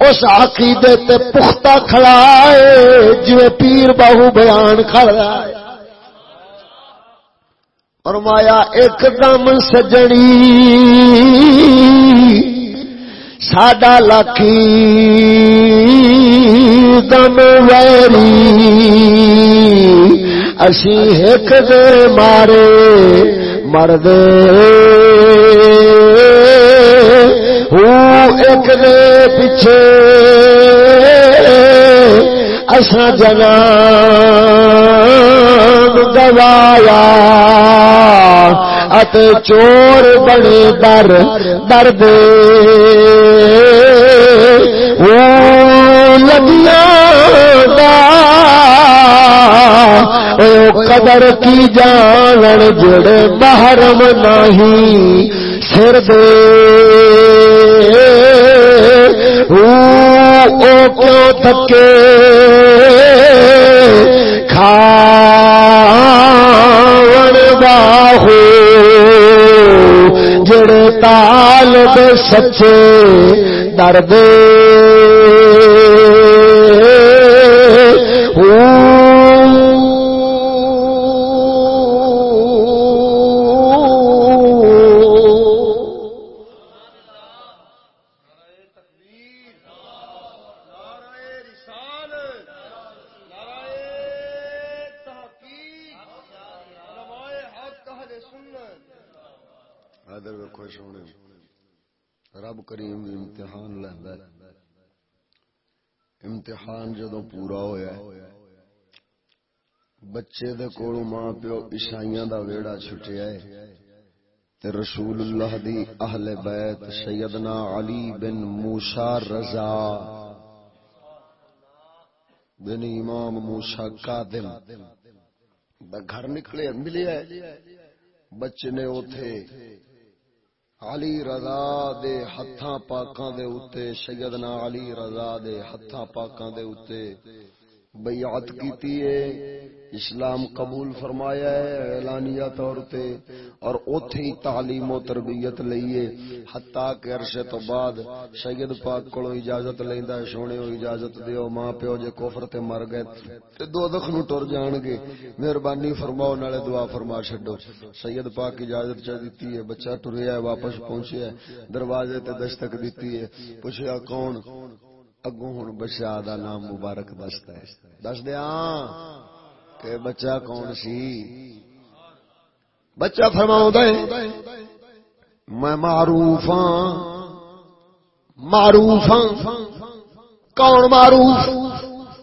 Speaker 1: اس عقیدے تے پختہ کھڑا ہے جو پیر باہو بیان کھڑا ہے۔ فرمایا، ایک دم سجنی، ساڈا لاکھی دم ویری۔ اسی ایک دے مارے مرد۔ ایک دے پیچھے۔ اصا جنا گوایا۔ ات چور بڑے در، درد۔ لگیا قدر کی جان جڑے محرم نہیں سر دے کیوں تھکے کھا باہو جڑے تال دے سچے درد بچے دے کولو ماں پیو عیسائیاں دا ویڑا چھٹیا ہے تے رسول اللہ دی اہل بیت سیدنا علی بن موسی رضا بن امام موسی کاظم دا گھر نکلے ملیا ہے بچے نے اوتھے علی رضا دے ہتھاں پاکاں دے اوتے سیدنا علی رضا دے ہتھاں پاکاں دے اوتے بیعت کیتی ہے، اسلام قبول فرمایا ہے اعلانیہ طور تے، اور اوتھے ہی تعلیم و تربیت لئیے حتیٰ کہ عرصے تو بعد سید پاک کولو اجازت لیندا ہے، سونے او اجازت دیو، ماں پیو جے کفر تے مر گئے تے دو دخ نو ٹر جان گے۔ مہربانی فرماؤ، نالے دعا فرما چھڈو۔ سید پاک اجازت چا دتی ہے، بچہ ٹریا ہے، واپس پہنچیا ہے، دروازے تے دستک دتی ہے۔ پوچھیا کون؟ اگوں ہن بچہ دا نام مبارک دستا ہے۔ دس دیاں کہ بچہ کون سی؟ بچہ فرماؤں دے میں معروف ہاں معروف ہاں۔ کون معروف؟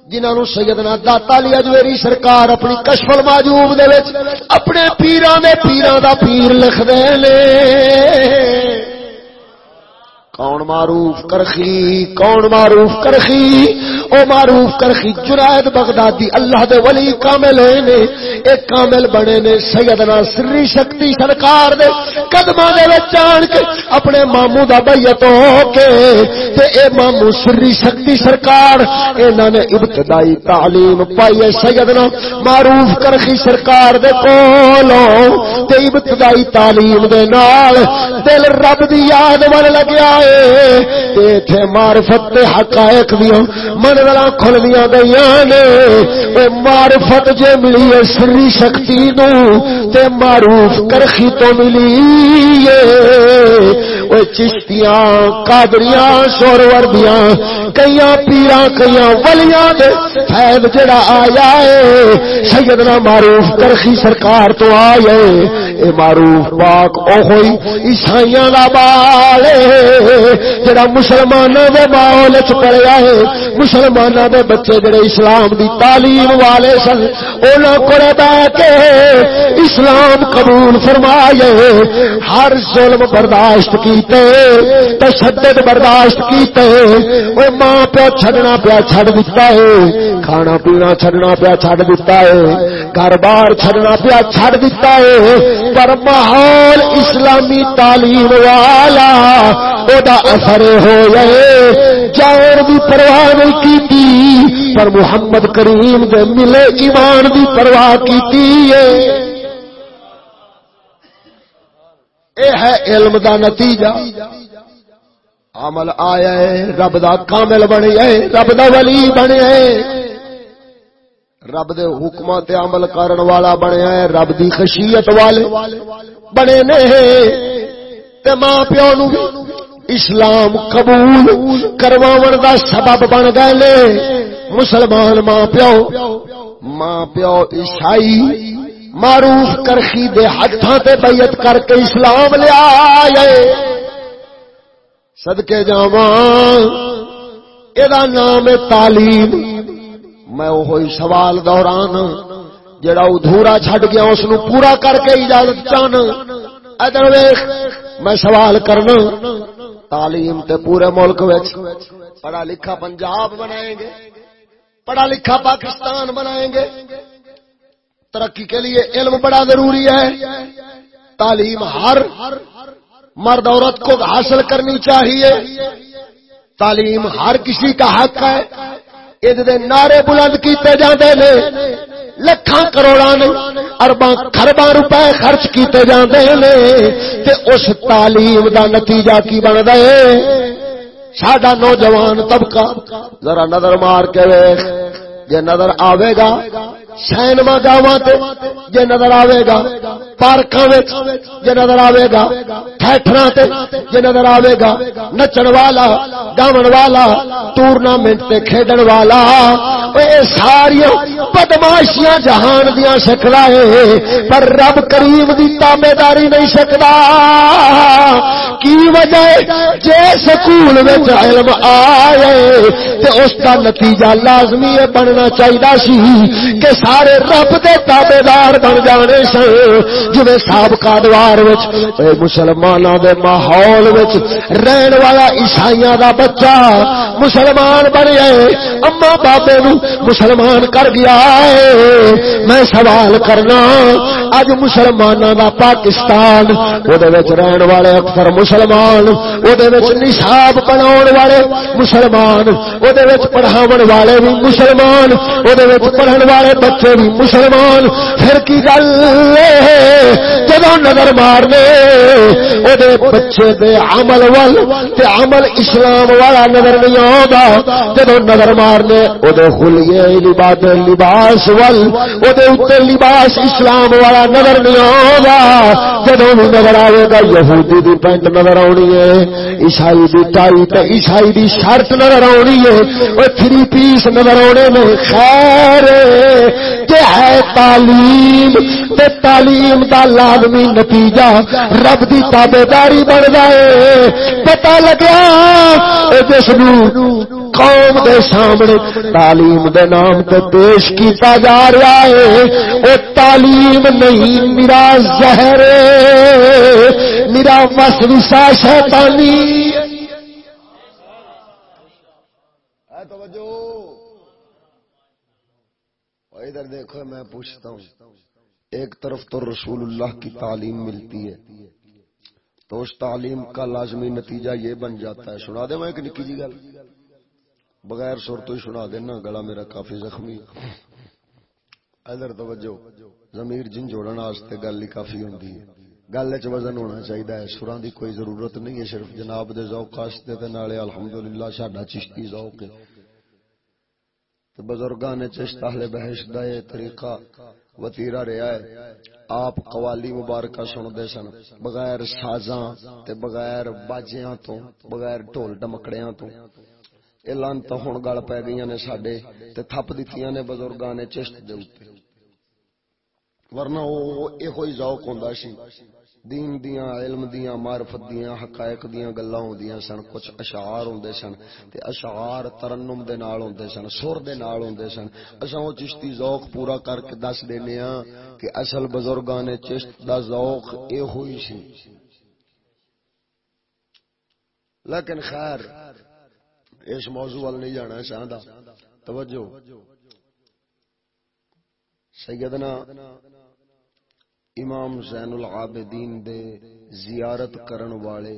Speaker 1: جنہوں نے سیدنا داتا علی اجویری سرکار اپنی کشفل ماجوب دے وچ اپنے پیران دے پیران دا پیر لکھ دے لے کون معروف کرخی، کون معروف کرخی؟ او معروف کرخی جنید بغدادی، اللہ دے ولی کامل ہوئے نے، ایک کامل بنے نے سیدنا سری شکتی سرکار دے قدماں دے وچ آن کے اپنے ماموں دا بیعت ہو کے، تے اے ماموں سری شکتی سرکار، انہاں نے ابتدائی تعلیم پائی ہے سیدنا معروف کرخی سرکار دے کولوں، تے ابتدائی تعلیم دے نال دل رب دی یاد ول لگیا ہے۔ ایتھے معرفت تے حقائق دیا منزل کھل دیا گئی نے معرفت جے ملی ہے سری شکتی نو، تے معروف کرخی تو ملی ہے۔ چشتیاں کادریاں شور وردیاں کئی پیرا کئی ولیاں دے فیض جڑا آیا ہے۔ سیدنا معروف کرخی سرکار تو آئے، اے معروف پاک او ہوئی عیسائیاں دا بال اے جڑا مسلماناں دے ماحول وچ پڑیا ہے، مسلماناں دے بچے جڑے اسلام دی تعلیم والے سن، انہاں کول بیٹھ کے اسلام قبول فرمائے۔ ہر ظلم برداشت کیتے، تشدد برداشت کیتے۔ او ماں پیو چھڈنا پیا چھڈ دتا ہے، کھانا پینا چھڈنا پیا چھڈ دتا ہے۔ گھر بار چھڈنا پیا، چھڈ دتا ہے۔ پر ماحول اسلامی تعلیم والا او دا اثر ہو گئے جان دی پرواہ نہیں کی پر محمد کریم دے ملے ایمان دی پرواہ کی اے ہے علم دا نتیجہ۔ عمل آیا ہے، رب دا کامل بنے رب دا ولی بنے رب دے حکماں تے عمل کرن والا بنیا ہے، رب دی خشیت والے بنے نے۔ تے ماں پیو نو اسلام قبول کرواون دا سبب بن گئے نے۔ مسلمان ماں پیو ماں پیو عیسائی معروف کرخی دے ہاتھاں تے بیعت کر کے اسلام لے آئے۔ صدقے جاواں، اے دا نام تعلیم۔ میں وہی سوال دوران جڑا ادھورا چھڈ گیا، اس نو پورا کر کے اجازت چاہن ادھر ویکھ، میں سوال کرنا، تعلیم تے پورے ملک وچ پڑھا لکھا پنجاب بنائیں گے، پڑھا لکھا پاکستان بنائیں گے۔ ترقی کے لیے علم بڑا ضروری ہے۔ تعلیم ہر مرد عورت کو حاصل کرنی چاہیے۔ تعلیم ہر کسی کا حق ہے۔ دے نعرے بلند کیتے جاندے نے، لکھاں کروڑاں نے ارباں خرباں روپے خرچ کیتے جاندے نے، تے اس تعلیم دا نتیجہ کی بندا ہے؟ ساڈا نوجوان طبقہ، ذرا نظر مار کے ویکھ، جے نظر آوے گا سینما جاواں تے، جے نظر آوے گا پارکاں وچ جے نظر آوے گا، تھیٹراں تے جے نظر آوے گا، نچن والا، گاون والا، ٹورنامنٹ تے کھیڈن والا۔ اے ساری بدماشیاں جہان دیاں شکلا ہے پر رب کریم دی تابیداری نہیں سکدا کی وجہ جے سکول وچ علم آئے، تے اس دا نتیجہ لازمی بننا چاہیدا سی کہ سارے رب دے تابیدار بن جانے سن۔ جویں سابقہ دوار وچ اے مسلماناں دے ماحول وچ رہن والا عیسائیاں دا بچہ مسلمان بن گئے۔ اما بابے نو مسلمان کر گیا ہے۔ میں سوال کرنا، اج مسلماناں دا پاکستان او دے وچ رہن والے اکثر مسلمان او دے وچ نصاب بناون والے مسلمان او دے وچ پڑھاون والے بھی مسلمان او دے وچ پڑھن والے بچے بھی مسلمان۔ پھر کی گل جدو نظر مارنے او دے بچے دے عمل ول تے عمل اسلام والا نظر نہیں آتا جدو نظر مارنے او دے خلیے لباس لباس ول او دے اوتے لباس اسلام والا نظر نہیں آتا جدو بھی نظر آئے گا، یہودی دی پینٹ نظر آنی ہے، عیسائی دی ٹائی تے عیسائی دی شرط نظر آنی ہے۔ او تھری پیس نظر آنے میں، خیر کہ ہے تعلیم، تے تعلیم دا لازمی نتیجہ رب دی تابے داری بن جائے۔ پتا لگیا جس قوم دے سامنے تعلیم دے نام تے پیش کیتا جا رہا ہے، او تعلیم نہیں، میرا زہر میرا وسوسا شیطانی توجہ۔ ادھر دیکھو، میں پوچھتا ہوں۔ ایک طرف تو رسول اللہ کی تعلیم ملتی ہے تو اس تعلیم کا لازمی نتیجہ یہ بن جاتا ہے۔ سنا دے میں ایک نکی جی گل۔ بغیر سر تو ہی سنا دینا، گلا میرا کافی زخمی ادھر توجہ، ضمیر جن جوڑن واسطے گل ہی کافی ہوندی ہے۔ گل وچ وزن ہونا چاہیے ہے، سراں دی کوئی ضرورت نہیں ہے، صرف جناب دے ذوق واسطے تے نالے الحمدللہ ساڈا چشتی ذوق ہے۔ بزرگان چشت اہل بحث دا یہ طریقہ وتیرا رہا ہے۔ آپ قوالی مبارکہ سن دے سن، بغیر سازاں تے بغیر باجیاں تو، بغیر ڈھول ڈمکڑیاں تو۔ اے لانتا ہون گل پی گئی نے ساڈے تے تھپ دتیاں نے بزرگاں نے چشت دے ورنہ وہ یہ ذوق ہوں سی۔ دین دیاں، علم دیاں، معرفت دیاں، حقائق دیاں، گلاں ہوندیاں سن، کچھ اشعار ہوندے سن تے اشعار ترنم دے نال ہوندے سن، سر دے نال ہوندے سن۔ اساں او چشتی ذوق پورا کر کے دس دینے ہاں کہ اصل بزرگاں نے چشت دا ذوق اے ہوئی سی۔ لیکن خیر، اس موضوع وال نہیں جانا چاہتا توجہ۔ سیدنا امام زین العابدین دے زیارت کرن والے۔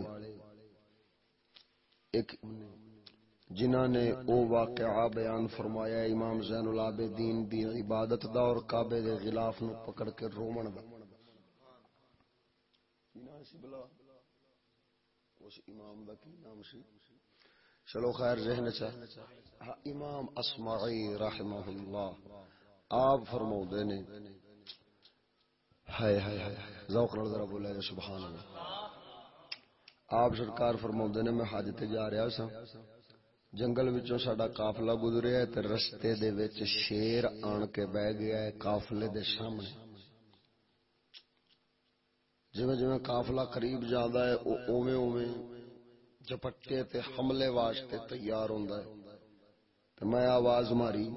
Speaker 1: ایک جنہ نے او واقعہ بیان فرمایا امام زین العابدین دی عبادت دا اور کعبے دے غلاف نو پکڑ کے رومن دا۔ اس امام دا کی نام سی؟ چلو خیر، ذہن چا ہاں، امام اسماعی رحمہ اللہ، آپ فرماؤ دے نے ہائے ہائے ہائے ذوق نال ذرا بولا جے سبحان اللہ۔ آپ سرکار فرماوندے نے، میں حج تے جا رہا سا جنگل وچوں ساڈا قافلہ گزریا ہے تے رستے دے وچ شیر آن کے بیٹھ گیا ہے قافلے دے سامنے۔ جویں جویں قافلہ قریب جاندا ہے، او اوویں اوویں جپٹے تے حملے واسطے تیار ہوندا ہے۔ تے میں آواز ماری۔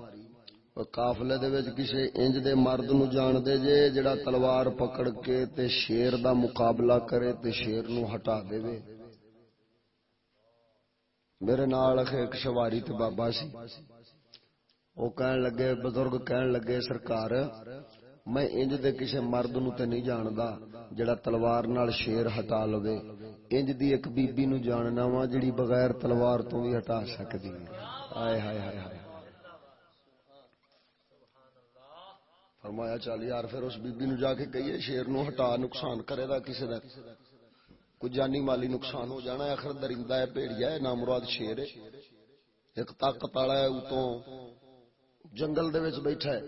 Speaker 1: قافلے دے وچ کسے انج دے مرد نو جان دے جے جڑا تلوار پکڑ کے تے شیر دا مقابلہ کرے تے شیر نو ہٹا دے وے میرے نال ایک سواری تے بابا سی او کہن لگے بزرگ کہن لگے سرکار میں انج دے کسے مرد نو تے نہیں جاندا جڑا تلوار نال شیر ہٹا لوے انج دی ایک بی بی نو جاننا وا جڑی بغیر تلوار تو بھی ہٹا سکدی ہے ہائے ہائے ہائے ہائے فرمایا، چل یار، پھر اس بی بی نو جا کے کہیے، شیر نو ہٹا، نقصان کرے دا کسی دا۔ کوئی جانی مالی نقصان ہو جانا ہے، آخر درندہ ہے پیڑیا ہے، نامراد شیر ہے۔ ایک طاقت والا ہے اتوں جنگل دے وچ بیٹھا ہے۔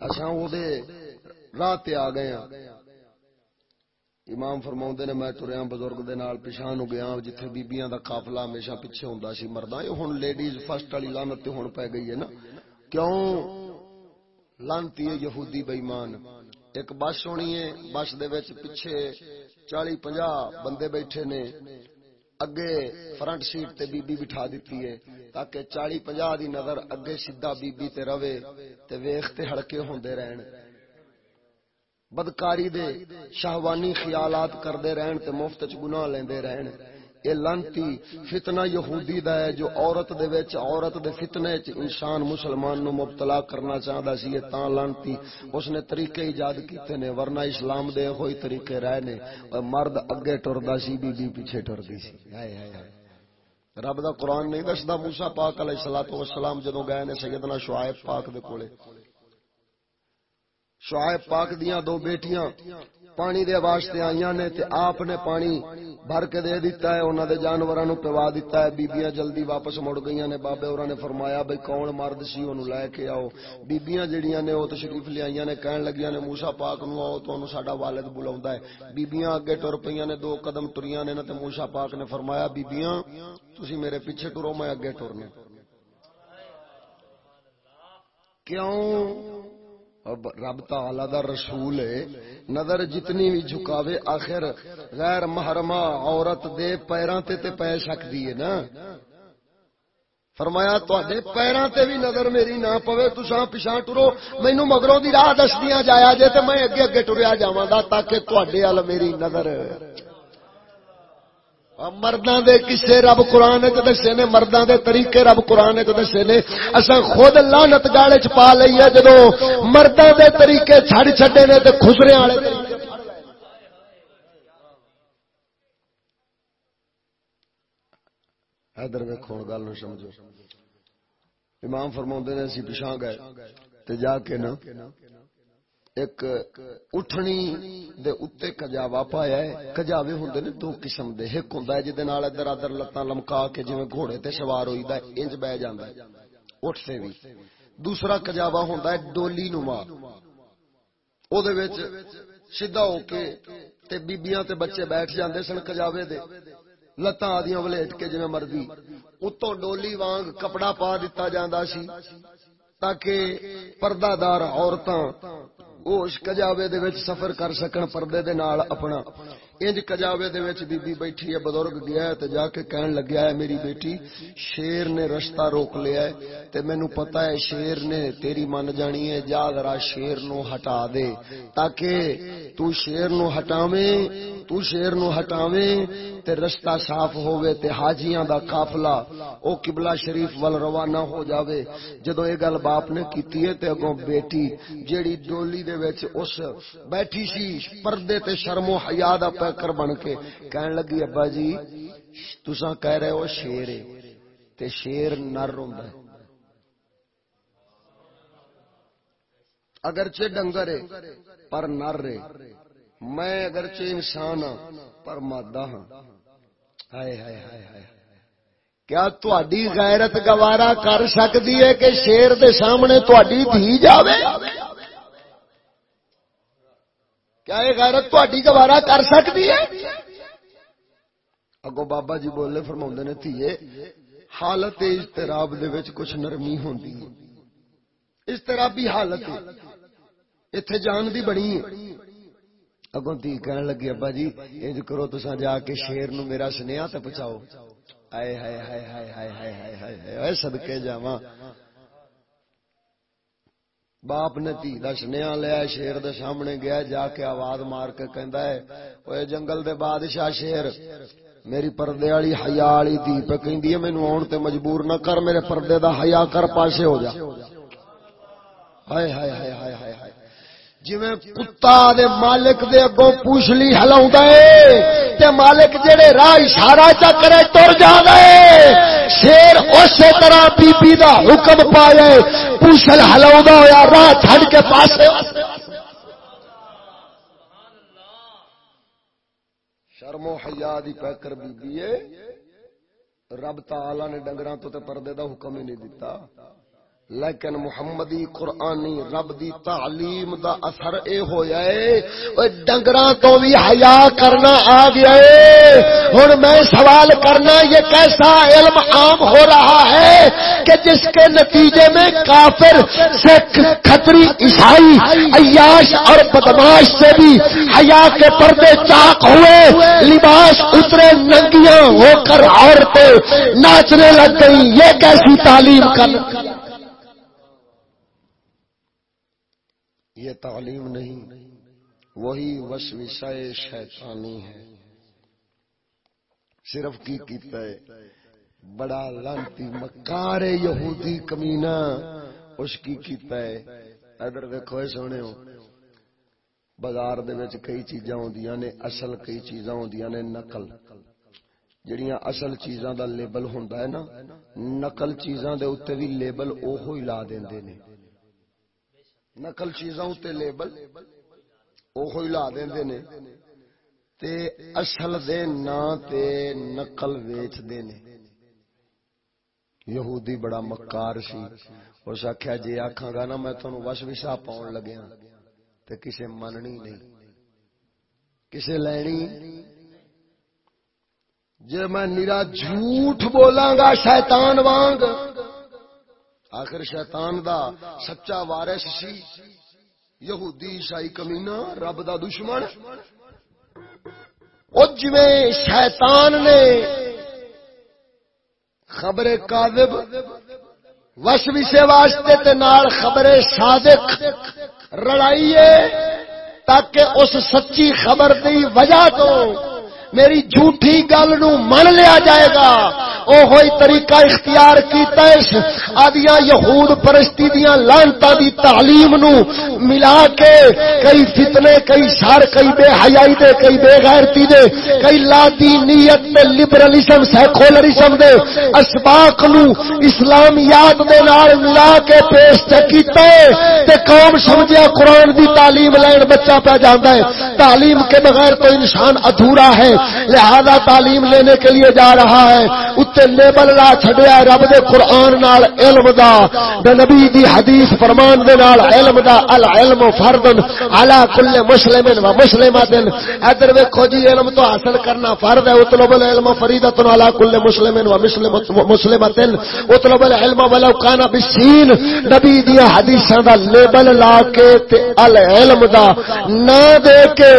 Speaker 1: اساں او دے راہ تے آ گئے ہاں۔ امام فرماوندے نے، میں ٹریاں بزرگ دے نال پیشاں نو گیا ہاں، جتھے بیبییاں دا قافلہ ہمیشہ پیچھے ہوندا سی، مرداں اے ہن لیڈیز فرسٹ والی لعنت تے ہن پے گئی ہے نا۔ کیوں؟ لانتی ہے یہودی بےمان ایک بس ہونی ہے، بس دے وچ پیچھے چالی پنجا بندے بیٹھے نے۔ اگے فرنٹ سیٹ تے بی بی بٹھا دیتی ہے، تاکہ چالی پنجا دی نظر اگے سیدھا بی بی تے روے تے ویخ تے ہڑکے ہوندے رہن۔ بدکاری دے شہوانی خیالات کردے رہن تے مفت چ گناہ لیندے رہن۔ اے لانتی فتنہ یہودی دا ہے جو عورت دے وچ، عورت دے فتنے چ انسان مسلمان نو مبتلا کرنا چاہدا سی تاں لانتی۔ اس نے طریقے ایجاد کیتے نے، ورنہ اسلام دے ہوئی طریقے رہے نے۔ مرد اگے ٹردا سی بی بی پیچھے ٹردی سی۔ ہائے ہائے ہائے۔ رب دا قرآن نہیں دسدا، موسی پاک علیہ الصلوۃ والسلام جدوں گئے نے سیدنا شعیب پاک دے کولے۔ شعیب پاک دیاں دو بیٹیاں۔ پانی دے واسطے آئیاں نے تے آپ نے پانی بھر کے دے دیتا ہے، انہاں دے جانوراں نو پوا دیتا ہے۔ بیبییاں جلدی واپس مڑ گئیاں نے، بابے اوراں نے فرمایا بھئی کون مرد سی اونوں لے کے آؤ۔ بیبییاں جڑیاں نے، او تشریف لے آئیاں نے، کہن لگیاں نے، موسی پاک نو آؤ تانوں ساڈا والد بلاوندا ہے۔ بیبییاں اگے ٹر پئیاں نے، دو قدم ٹریاں نے، تے موسی پاک نے فرمایا بیبییاں تسی میرے پیچھے ٹرو، میں اگے ٹرنا۔ کیوں؟ رب تعالی دا رسول ہے نظر جتنی بھی جھکاوے، آخر غیر محرمہ عورت دے پیراں تے تے پے سکدی ہے نا۔ فرمایا تے پیراں تے بھی نظر میری نہ پوے، تساں پیچھے ٹرو۔ مینوں مگروں دی راہ دسدیاں جایا جے تے میں اگے اگے ٹریا جاواں گا تاکہ تواڈے ال میری نظر مرداں دے کسے رب قرآن چ دسے نے، مرداں دے طریقے رب قرآن چ دسے نے۔ اساں خود لعنت گالے چ پا لئی ہے جدوں مرداں دے طریقے چھڑ چھڈے نے تے خسرے والے ادھر ویکھو گل نو سمجھو۔ امام فرماوندے نے، اسی پیچھے گئے تے جا کے نا ایک اٹھنی دے اتے کجاوا پایا ہے۔ کجاوے ہوندے نے دو قسم دے۔ ایک ہوندا ہے جدے نال ادھر ادھر لتاں لمکا کے جویں گھوڑے تے سوار ہوئیدا ہے، انج بہ جاندا ہے۔ اٹھتے وی دوسرا کجاوا ہوندا ہے ڈولی نما۔ او دے وچ سیدھا ہو کے تے بیبییاں تے بچے بیٹھ جاندے سن کجاوے دے۔ لتاں آدیاں ولیٹ کے جویں مرضی۔ اتوں ڈولی وانگ کپڑا پا دتا جاندا سی تاکہ پردہ دار عورتاں اس کجاوے دے وچ سفر کر سکن پردے دے نال اپنا۔ انج کجاوے دے وچ بی بی بیٹھی ہے، بزرگ گیا ہے تے جا کے کہن لگیا ہے، میری بیٹی، شیر نے رستہ روک لیا ہے تے مینوں پتہ ہے شیر نے تیری من جانی ہے، جا ذرا شیر نو ہٹا دے تاکہ تو شیر نو ہٹاویں تو شیر نو ہٹاویں تے رستہ صاف ہووے تے حاجیاں دا قافلہ، او قبلہ شریف ول روانہ ہو جاوے۔ جدوں اے گل باپ نے کیتی ہے تے اگوں بیٹی جیڑی ڈولی دے وچ اس بیٹھی سی، پردے تے شرم و حیا دا پیکر بن کے کہن لگی، ابا جی تساں کہہ رہے ہو شیر ہے تے شیر نر ہوندا ہے۔ اگرچہ ڈنگر ہے پر نر ہے۔ میں اگرچہ انسان ہاں پر مادہ ہاں۔ ہائے ہائے ہائے ہائے۔ کیا تھی غیرت گوارا کر سکتی ہے کہ شیر دے سامنے تھی دھی جاوے؟ کیا یہ غیرت تھی گوارا کر سکتی ہے اگو بابا جی بولے فرما نے تھیے حالت اضطراب دے وچ کچھ نرمی ہوندی ہے اضطرابی حالت اتنے جان دی بنی ہے اگوں تی کہن لگی ابا جی انج کرو تساں جا کے شیر نو میرا سنیا تے پہنچاؤ ہائے ہائے ہائے ہائے ہائے ہائے ہائے ہائے ہائے صدکے جاواں باپ نے تھی دا سنیا لیا، شیر دے سامنے گیا، جا کے آواز مار کے کہندا ہے اوے جنگل دے بادشاہ شیر، میری پردے والی حیا والی دھی پہ کہندی ہے، مینوں آن تے مجبور نہ کر، میرے پردے دا حیا کر، پاسے ہو جا۔ ہائے ہائے ہائے ہائے ہائے۔ جویں کتا دے مالک دے اگوں پوچھلی ہلاوندا اے، تے مالک جڑے راہ اشارہ چا کرے ٹر جاندا اے۔ شیر اسی طرح بی بی دا حکم پائے پوچھل ہلاوندا ہویا، راہ چھڈ کے پاسے۔ شرم و حیا دی پیکر بی بی اے، رب تعالی نے ڈنگراں تو تے پردے دا حکم ہی نہیں دتا۔ لیکن محمدی قرآنی رب دی تعلیم دا اثر اے ہویا ہے اوے ڈنگراں تو بھی حیا کرنا آ گیا ہے ہن میں سوال کرنا، یہ کیسا علم عام ہو رہا ہے کہ جس کے نتیجے میں کافر، سکھ، کھتری، عیسائی، عیاش اور بدماش سے بھی حیا کے پردے چاک ہوئے، لباس اترے ننگیاں ہو کر عورتیں ناچنے لگ گئی یہ کیسی تعلیم کر یہ تعلیم نہیں، وہی وسوسائے شیطانی ہے صرف کی کیتا ہے، بڑا لانتی مکار یہودی کمینہ، اس کی کیتا ہے۔ ادھر دیکھو سونے ہو بازار دے وچ کئی چیزاں ہوندیاں نے، اصل کئی چیزاں ہوندیاں نے، نقل۔ جڑیاں اصل چیزاں دا لیبل ہوندا ہے نا، نقل چیزاں دے اوتے بھی لیبل اوہو ہی لا دیندے نے۔ نقل چیزاں تے لیبل اوہو ہی لا دیندے نے، تے اصل دے نا تے نقل ویچ دے نے۔ یہودی بڑا مکار سی۔ اس آخیا جی آخا گا نا، میں تھانوں وش وشا پاؤن لگیا تے کسے مننی نہیں۔ کسے لینی؟ جے میں نیرا جھوٹ بولاں گا، شیطان وانگ آخر شیطان دا سچا وارث سی۔ یہودی عیسائی کمینا رب دا دشمن۔ او جویں شیطان نے خبر کاذب وش وشے واسطے تے نال خبر صادق رڑائیے تاکہ اس سچی خبر دی وجہ تو میری جھوٹھی گل نو من لیا جائے گا۔ او ہوئی طریقہ اختیار کیتا ہے آدیاں یہود پرستی دیاں لانتا دی تعلیم نو ملا کے کئی فتنے، کئی شر، کئی بے حیائی دے، کئی بے غیرتی دے، کئی لا دینیت تے لبرلزم سیکولرزم دے اسباق نو اسلامیات دے نال ملا کے پیش کیتا ہے تے قوم سمجھیا قرآن دی تعلیم لین بچہ پہ جاندا ہے۔ تعلیم کے بغیر تو انسان ادھورا ہے، لہذا تعلیم لینے کے لیے جا رہا ہے۔ اتنے لیبل لا چڈیا رب دے قرآن نال علم دا۔ نبی دی حدیث فرمان دے نال علم دا۔ العلم فرض علی کل مسلم و مسلمات ادھر ویکھو جی علم تو حاصل کرنا فرض ہے۔ اطلب العلم فریضۃ علی کل مسلم و مسلمات اطلب العلم ولو کان بالسین۔ نبی دی حدیثاں دا لیبل لا کے تے العلم دا۔ نہ دے کے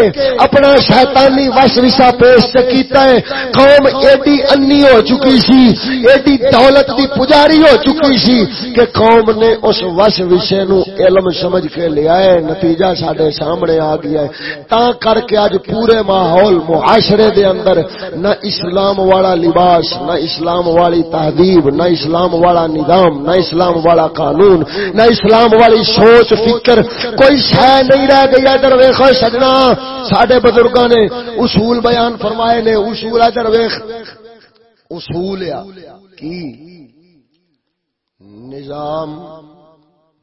Speaker 1: اپنا شیطانی وش وسا پیش کیتا ہے۔ قوم ایڈی انی ہو چکی سی۔ ایڈی دولت دی پجاری ہو چکی سی کہ قوم نے اس وش وشے نو علم سمجھ کے لیا ہے نتیجہ ساڈے سامنے آ گیا ہے۔ تا کر کے اج پورے ماحول معاشرے دے اندر نہ اسلام والا لباس، نہ اسلام والی تہذیب، نہ اسلام والا نظام، نہ اسلام والا قانون، نہ اسلام والی سوچ فکر، کوئی شہ نہیں رہ گئی ادھر ویخو سجنا۔ سڈے بزرگوں نے اصول بیان فرمائے نے۔ اصول ادھر ویخ اصول کی؟ نظام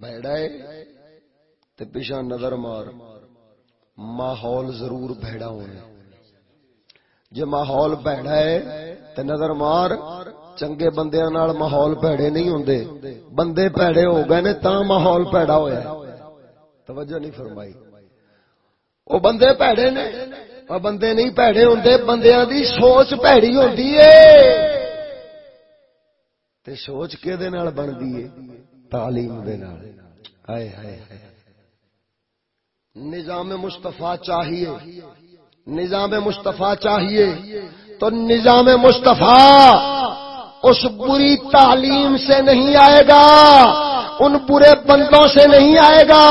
Speaker 1: بھڑائے تے پیچھا نظر مار۔ ماحول ضرور بھڑا ہونا جے ماحول بھڑا ہے تے نظر مار، چنگے بندے نال ماحول بھڑے نہیں ہوندے۔ بندے بھڑے ہو گئے نے تا ماحول بھڑا ہویا توجہ نہیں فرمائی۔ او بندے بھڑے نے بندے نہیں بھڑے ہوندے بندیاں دی سوچ بھڑی ہوندی ہے تے سوچ کے دے نال بندی ہے تعلیم دے نال ہائے ہائے ہائے نظام مصطفیٰ چاہیے نظام مصطفیٰ چاہیے تو نظام مصطفیٰ اس بری تعلیم سے نہیں آئے گا ان برے بندوں سے نہیں آئے گا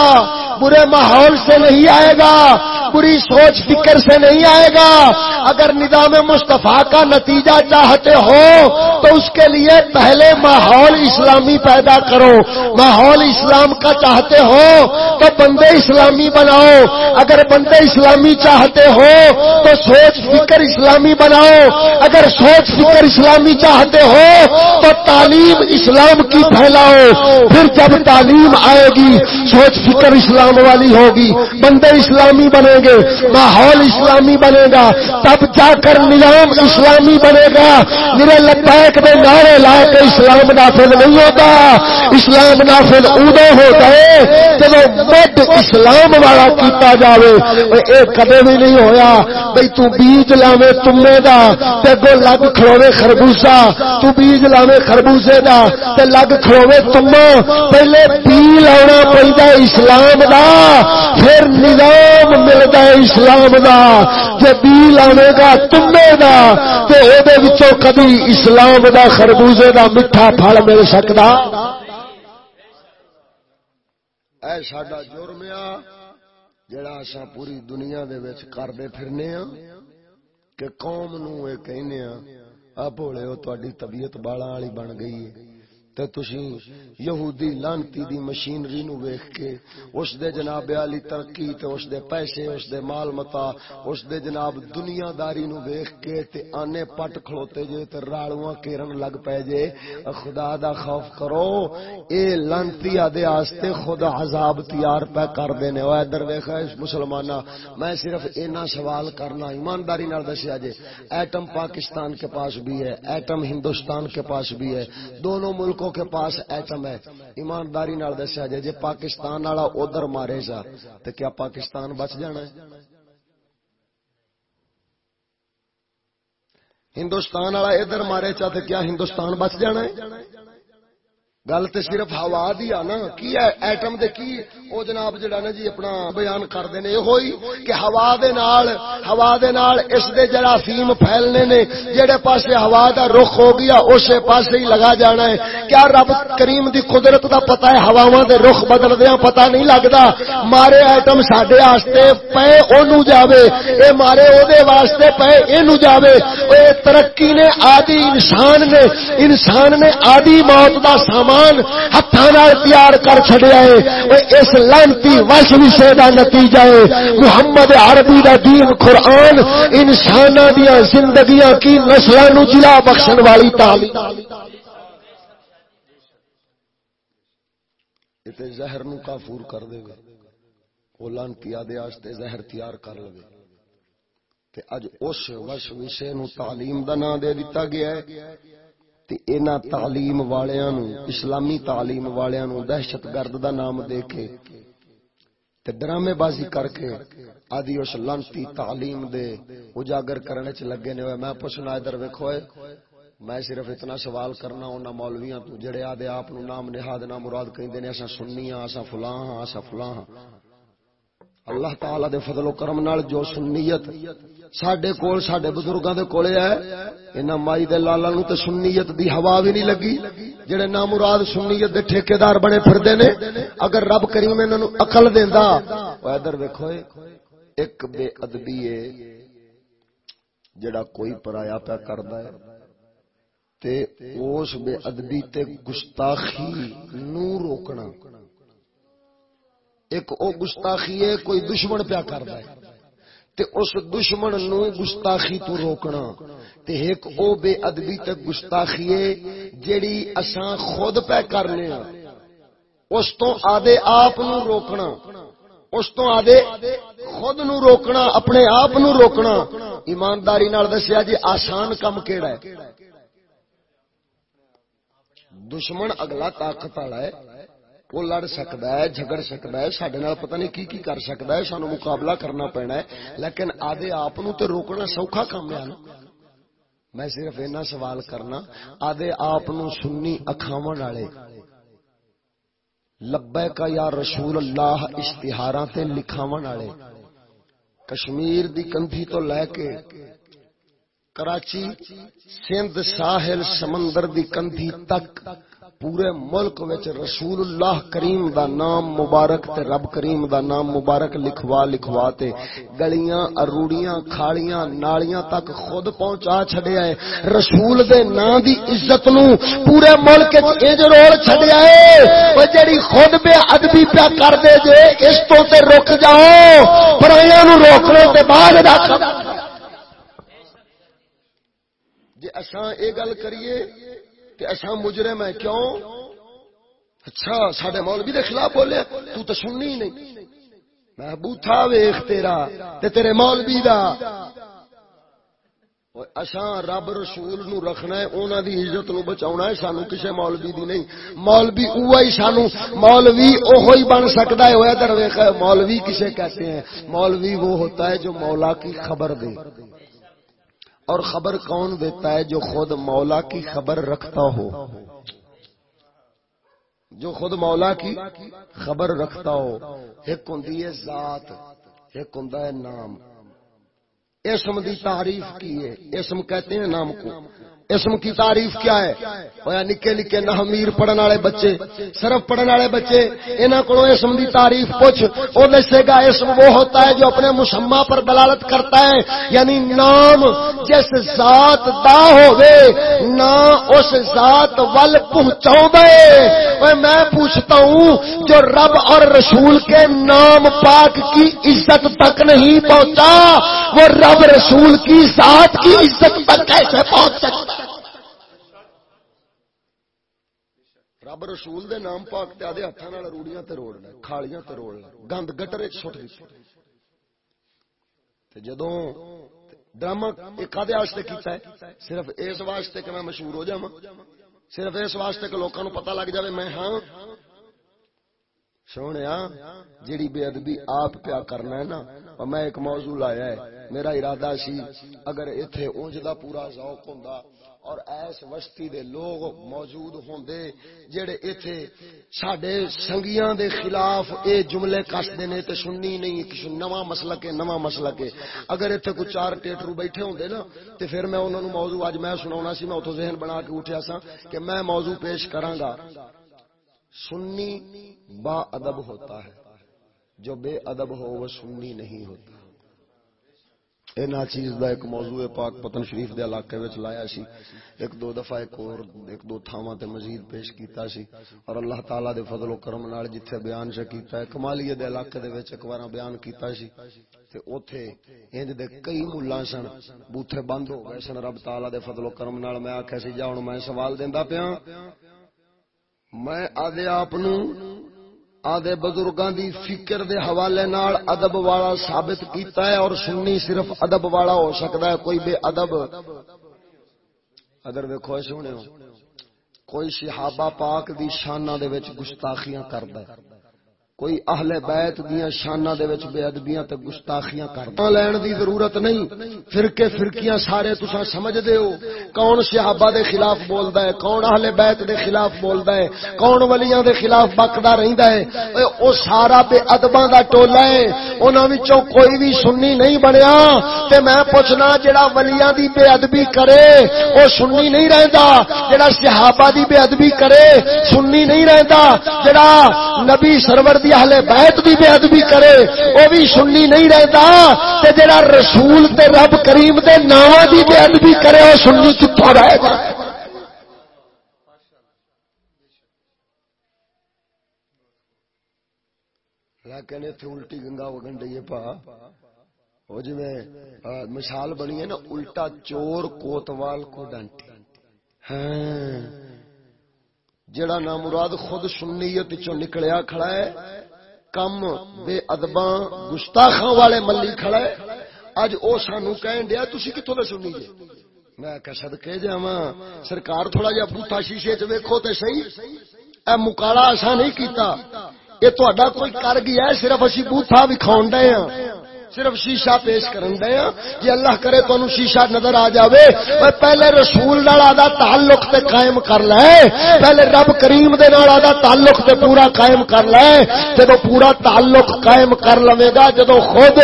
Speaker 1: برے ماحول سے نہیں آئے گا، بری سوچ فکر سے نہیں آئے گا۔ اگر نظام مصطفیٰ کا نتیجہ چاہتے ہو، تو اس کے لیے پہلے ماحول اسلامی پیدا کرو۔ ماحول اسلام کا چاہتے ہو، تو بندے اسلامی بناؤ۔ اگر بندے اسلامی چاہتے ہو، تو سوچ فکر اسلامی بناؤ۔ اگر سوچ فکر اسلامی چاہتے ہو، تو تعلیم اسلام کی پھیلاؤ۔ پھر جب تعلیم آئے گی، سوچ فکر اسلام والی ہوگی، بندے اسلامی بنے گے، ماحول اسلامی بنے گا، تب جا کر نظام اسلامی بنے گا۔ میرے لبیک میں نعرے لا کے اسلام نافذ نہیں ہوتا، اسلام نافذ ادو ہو گئے جب مد اسلام والا کیتا جاوے اے کدے بھی نہیں ہویا۔ بھئی تو بیج لاوے تمے دا، تے گو لگ کھڑوے خربوزہ۔ تو بیج لاوے خربوزے دا، تے لگ کھڑوے تمہ پہلے بی لاؤنا پہندا اسلام دا۔ پھر نظام ملتا ہے اسلام دا جے بی لاوے گا تمے دا تے او دے وچوں کبھی اسلام دا خربوزے دا میٹھا پھل مل سکدا اے ساڈا جرم آ جڑا اساں پوری دنیا دے وچ کردے پھرنے ہاں کہ قوم نو اے کہنے ہاں آ بھولے او تہاڈی طبیعت بالاں والی بن گئی ہے۔ تے تسی یہودی لانتی دی مشینری نو ویکھ کے اس دے جناب علی ترقی تے اس دے پیسے، اس دے مال متا، اس دے جناب دنیا داری نو ویکھ کے تے آنے پٹ کھلوتے جے تے راڑواں کیرن لگ پے جے۔ خدا دا خوف کرو، اے لانتی دے واسطے خدا عذاب تیار پہ کر دینے او ادھر ویکھا اس مسلمانہ میں صرف اینا سوال کرنا، ایمانداری نال دسیا جے۔ ایٹم پاکستان کے پاس بھی ہے، ایٹم ہندوستان کے پاس بھی ہے۔ دونوں ملکوں کے پاس ایٹم ہے۔ ایمانداری نال دسیا جائے جی پاکستان والا ادھر مارے جا تو کیا پاکستان بچ جانا ہے؟ ہندوستان والا ادھر مارے چا تو کیا ہندوستان بچ جانا ہے؟ گل تو صرف ہوا دی آ نا، کی ہے ایٹم دے کی او جناب جڑا نا جی اپنا بیان کردے نے ہوئی کہ ہوا دے نال، ہوا دے نال اس دے جراثیم پھیلنے نے جڑے پاسے ہوا دا رخ ہو گیا، اسے پاسے ہی لگا جانا ہے۔ کیا رب کریم دی قدرت دا پتہ ہے ہواواں دے رخ بدلدیاں؟ پتہ نہیں لگدا۔ مارے ایٹم ساڈے واسطے پے اونوں جاوے۔ اے مارے او دے واسطے پے اینو جاوے۔ اے ترقی نے آدی انسان نے انسان نے آدی موت دا سامان قرآن ہاتھ تیار کر چڑیا ہے۔ اس لانتی وش وشے نتیجہ ہے۔ محمد عربی دا دین قرآن انسان دیا زندگیاں کی نسلوں جلا بخشن والی تعلیم۔ زہر نو کافور کر دے گا۔ وہ لانتی آدھے آستے زہر تیار کر لے تے اج اس وش وشے نو تعلیم دا نام دے دیتا گیا ہے۔ اینا تعلیم والیاں نو، اسلامی تعلیم والیاں نو دہشت گرد دا نام دے کے تے ڈرامے بازی کر کے آدھی اس لانتی تعلیم دے اجاگر کرنے چ لگے نے میں پوچھنا ادھر ویکھو میں صرف اتنا سوال کرنا انہاں مولویاں تو جڑے آدھے آپ نو نام نہاد نام مراد کہندے نے، اساں سنی ہاں اساں فلاں ہاں اساں فلاں ہاں۔ اللہ تعالی دے فضل و کرم نال جو سنیت ساڈے کول ساڈے بزرگاں دے کولے ہے انہاں مائی دے لالا نو تے سنیت دی ہوا بھی نہیں لگی جڑے نامراد سنیت دے ٹھیکیدار بنے پھردے نے اگر رب کریم انہاں نو عقل دیندا او ادھر ویکھو ایک بے ادبی ہے جڑا کوئی پرایا پیا کردا ہے تے اس بے ادبی تے گستاخی نو روکنا ایک او گستاخی ہے کوئی دشمن پیا کردا ہے تے اس دشمن نو گستاخی تو روکنا۔ تے ایک او بے ادبی تے گستاخی ہے جیڑی اساں خود پہ کرنے ہاں اس تو آدھے آپ نو روکنا۔ اس تو آدھے خود نو روکنا، اپنے آپ نو روکنا۔ ایمانداری نال دسیا جی آسان کم کیڑا ہے۔ دشمن اگلا طاقت والا ہے۔ وہ لڑ سکتا ہے جھگڑ سکتا ہے سڈے پتہ نہیں کی کی کر سکتا ہے سانو مقابلہ کرنا پینا ہے لیکن آدھے آپ تے روکنا سوکھا کام ہے نا میں صرف اینا سوال کرنا آدھے آپ سنی اکھاو والے لبے کا یا رسول اللہ اشتہار تے لکھاو والے کشمیر دی کندھی تو لے کے کراچی سندھ ساحل سمندر دی کندھی تک پورے ملک وچ رسول اللہ کریم دا نام مبارک تے رب کریم دا نام مبارک لکھوا لکھوا تے گلیاں، اروڑیاں، کھالیاں، نالیاں تک خود پہنچا چھڈیا ہے۔ رسول دے نام دی عزت نو پورے ملک وچ انج رول چھڈیا ہے۔ او جڑی خود بے ادبی پیا کر دے جے، اس تو تے رک جاؤ۔ پرائیاں نو روک لو تے بعد رکھ۔ جے اساں اے گل کریے کہ ایسا اچھا مجرم ہے کیوں؟ اچھا سڈے مولوی دے خلاف بولے تو تو سننی نہیں۔ میں بوتھا ویخ تیرا، تے تیرے مولوی دا۔ اساں رب رسول نو رکھنا ہے، انہاں دی عزت نو بچاونا ہے، سانو کسے مولوی دی نہیں۔ مولوی اوہی سانو، مولوی اوہی بن سکدا ہے۔ ہویا در ویکھ مولوی کسے کہتے ہیں؟ مولوی وہ ہوتا ہے جو مولا کی خبر دے۔ اور خبر کون دیتا ہے جو خود مولا کی خبر رکھتا ہو؟ جو خود مولا کی خبر رکھتا ہو، ایک ہوں ذات، ایک ہوں نام۔ اسم دی تعریف کی ہے، اسم کہتے ہیں نام کو۔ اسم کی تعریف کیا ہے؟ ہویا نکے نکے نحمیر پڑھن والے بچے صرف پڑھن والے بچے، انہاں کولوں اسم دی تعریف پوچھ، او دسے گا اسم وہ ہوتا ہے جو اپنے مسمى پر دلالت کرتا ہے یعنی نام جس ذات دا ہوے نا اس ذات ول پہنچاؤ دے اوے میں پوچھتا ہوں، جو رب اور رسول کے نام پاک کی عزت تک نہیں پہنچا، وہ رب رسول کی ذات کی عزت تک کیسے پہنچ سکتا رب رسول دے نام پاک تے آدھے ہاتھوں نال روڑیاں تے روڑ لے کھالیاں تے روڑ لے گند گٹر وچ سٹ دتی تے جدوں ڈرامہ ایک آدھے واسطے کیتا ہے صرف اس واسطے کہ میں مشہور ہو جاواں صرف اس واسطے کہ لوکاں نو پتہ لگ جاوے میں ہاں سونے جیڑی بے ادبی آپ پیا کرنا ہے نا اور میں ایک موضوع لایا ہے میرا ارادہ سی اگر ایتھے اونج دا پورا ذوق ہوندا اور ایس وستی دے لوگ موجود ہوندے جڑے ایتھے ساڈے سنگیاں دے خلاف اے جملے کس نے تے سننی نہیں کچھ نواں مسلک ہے، نواں مسلک ہے۔ اگر ایتھے کوئی چار ٹیٹرو بیٹھے ہوندے نا، تے پھر میں انہاں نو موضوع اج میں سناونا سی، میں اوتھوں ذہن بنا کے اٹھیا سا کہ میں موضوع پیش کراں گا سنی با ادب ہوتا ہے، جو بے ادب ہو وہ سنی نہیں ہوتا۔ اینا چیز دا ایک موضوع پاک پتن شریف دے علاقے وچ لایا سی۔ ایک دو دفعہ ایک اور ایک دو تھاواں تے مزید پیش کیتا سی۔ اور اللہ تعالی دے فضل و کرم نال جتھے بیان چ کیتا ہے، کمالیہ دے علاقے دے وچ ایک وار بیان کیتا سی۔ تے اوتھے انج دے کئی مولا سن، بوتھے بند ہو گئے سن۔ رب تعالی دے فضل و کرم نال میں آکھیا سی، جا ہن میں سوال دیندا پیا، میں آدھے آپ نو آدھے بزرگاں دی فکر دے حوالے نال ادب والا ثابت کیتا ہے اور سنی صرف ادب والا ہو سکتا ہے، کوئی بے ادب۔ اگر ویکو سونے کوئی صحابہ پاک دی شانہ دے وچ گستاخیاں کردا ہے۔ کوئی اہل بیت دیاں شانہ دے وچ بے ادبیاں تے گستاخیاں کردا لین دی ضرورت نہیں۔ فرقے فرقیاں سارے تساں سمجھ دے ہو۔ کون صحابہ دے خلاف بولدا ہے؟ کون اہل بیت دے خلاف بولدا ہے؟ کون ولیاں دے خلاف بکدا رہندا ہے؟ اے او سارا بے ادباں دا ٹولا ہے۔ انہاں وچوں کوئی بھی سنی نہیں بنیا۔ تے میں پوچھنا جڑا ولیاں دی بے ادبی کرے، او سنی نہیں رہندا۔ جڑا صحابہ دی بے ادبی کرے، سنی نہیں رہندا۔ جڑا نبی سرور دی اہل بیت دی بے ادبی کرے، وہ بھی سنی نہیں رہتا۔ تے جڑا رسول تے رب کریم دے ناواں دی بے ادبی کرے، وہ سنی کتوں رہے گا لیکن اتنے الٹی گنگا وگن ڈی پا۔ وہ جی مثال بنی ہے نا، الٹا چور کوتوال کو ڈانٹی ہاں۔ جڑا نامراد خود سنیت چو نکلیا کھڑا ہے، کم بے ادباں گستاخاں والے ملی کھڑا ہے۔ اج او سانو کہن دیا، تسی کتھوں دے سنی جے؟ میں کہ صدقے جاواں۔ سرکار تھوڑا جہا بوٹا شیشے چ ویکھو تے صحیح اے مکالا اساں نہیں کیتا۔ اے تہاڈا کوئی کر گیا ہے، صرف اسی بوٹا وکھاون دے ہاں۔ صرف شیشہ پیش کرن دے جی اللہ کرے تو شیشہ نظر آ جاوے۔ پہلے رسول نال آدھا تعلق تے قائم کر لے۔ پہلے رب کریم دے نال آدھا تعلق تے پورا قائم کر لے۔ جدو پورا تعلق قائم کر لوے گا جدو خود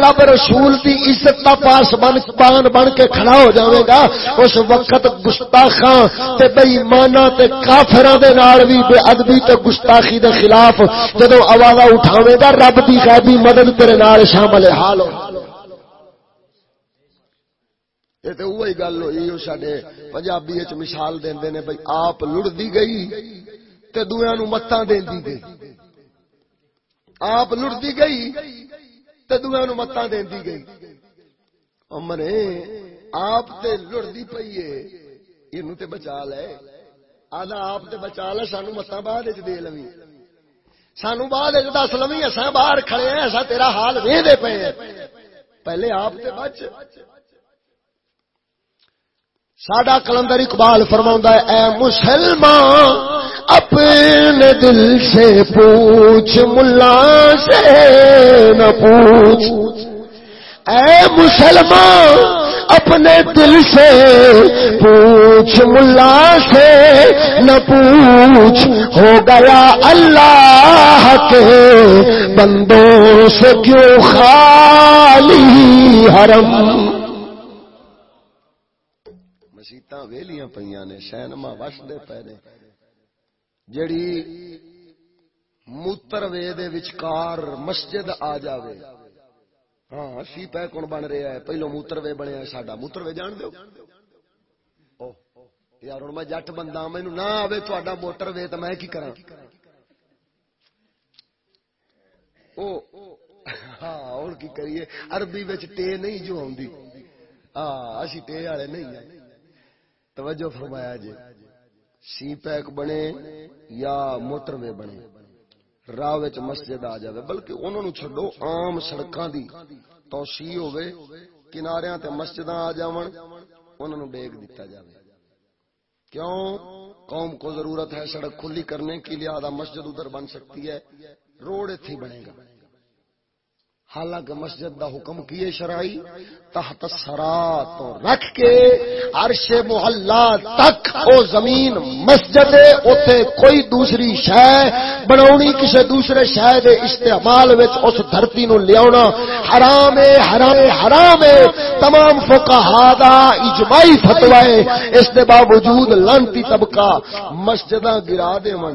Speaker 1: رب رسول دی عزت دا پاس بن پان بن کے کھڑا ہو جاوے گا، اس وقت گستاخاں تے بے ایماناں تے کافراں دے نال وی بے ادبی تے گستاخی دے خلاف جدو آواز اٹھاوے گا، رب دی غیبی مدد تیرے نال شامل والے حال ہو۔ یہ تو وہی گل ہوئی وہ سڈے پنجابی مثال دے نے بھائی آپ لڑتی گئی تے دویا نو متا دے گئی۔ آپ لڑتی گئی تے دویا نو متا دے گئی۔ امرے آپ تے لڑتی پی ہے یہ تے بچا لے۔ آدھا آپ تے بچا لے سانو متا بعد دے لوی۔ سانو بعد دس لوی اصا باہر کھڑے ہیں ایسا تیرا حال وے دے پے پہلے آپ تے بچ۔ ساڈا کلندر اقبال فرما ہے، اے مسلمان، اپنے دل سے پوچھ، ملا سے نہ پوچھ۔ اے مسلمان اپنے دل سے پوچھ ملا سے نہ پوچھ، ہو گیا اللہ کے بندوں سے کیوں خالی حرم؟ مسیطا ویلیاں پہ نے سینما وسدے پے نے۔ جڑی موتر وے دے وچکار مسجد آ جاوے ہاں سی پہ کون بن رہا ہے؟ پہلو موتر وے بنیا ساڈا موتر وے جان دو یار ہوں میں جٹ بندہ ہاں، مینو نہ آئے تا موٹر وے تو میں کی کرا ہاں ہوں کی کریے؟ عربی ٹے نہیں جو آدھی ہاں اسی ٹے والے نہیں توجہ فرمایا جی۔ سی پیک بنے یا موٹر وے بنے؟ راہ مسجد آ جائے بلکہ انہوں نے چڈو آم سڑکاں دی توسیع ہوے کناریاں تے مسجداں آ جاون، انہوں نے ڈیگ دیتا جائے کیوں؟ قوم کو ضرورت ہے سڑک کھلی کرنے کی، لہذا مسجد ادھر بن سکتی ہے، روڈ اتھی بنے گا۔ حالانکہ مسجد دا حکم کیے شرائی تحت سرا تو رکھ کے عرش محلہ تک او زمین مسجد اوتے کوئی دوسری شے بناونی کسی دوسرے شے دے استعمال وچ اس دھرتی نو لیاونا حرام ہے حرام ہے حرام ہے۔ تمام فقہا دا اجماعی فتوی ہے اس دے باوجود لانتی طبقہ مسجداں گرا دے من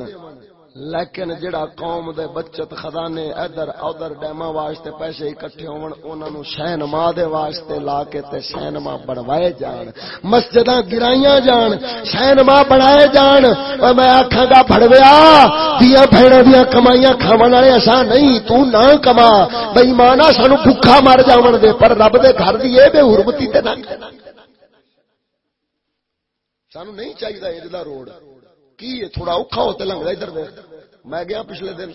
Speaker 1: لیکن جڑا قوم دے بچت خزانے ادھر ادھر ڈیما واسطے پیسے اکٹھے ہون، انہاں نو سینما دے واسطے لا کے تے سینما بنوائے جان۔ مسجداں گرائیاں جان سینما بنائے جان۔ او میں آکھاں گا پھڑویا دیاں بھڑے دیاں کمائیاں کھاون والے اساں نہیں، تو نہ کما۔ بے ایمانا سانو بھوکا مر جاون دے، پر رب دے گھر دی اے بے حرمتی تے نہ سانو نہیں چاہیے اجلا روڈ۔ کی تھوڑا اوکھا ہوتے لنگ ادھر میں گیا پچھلے دن،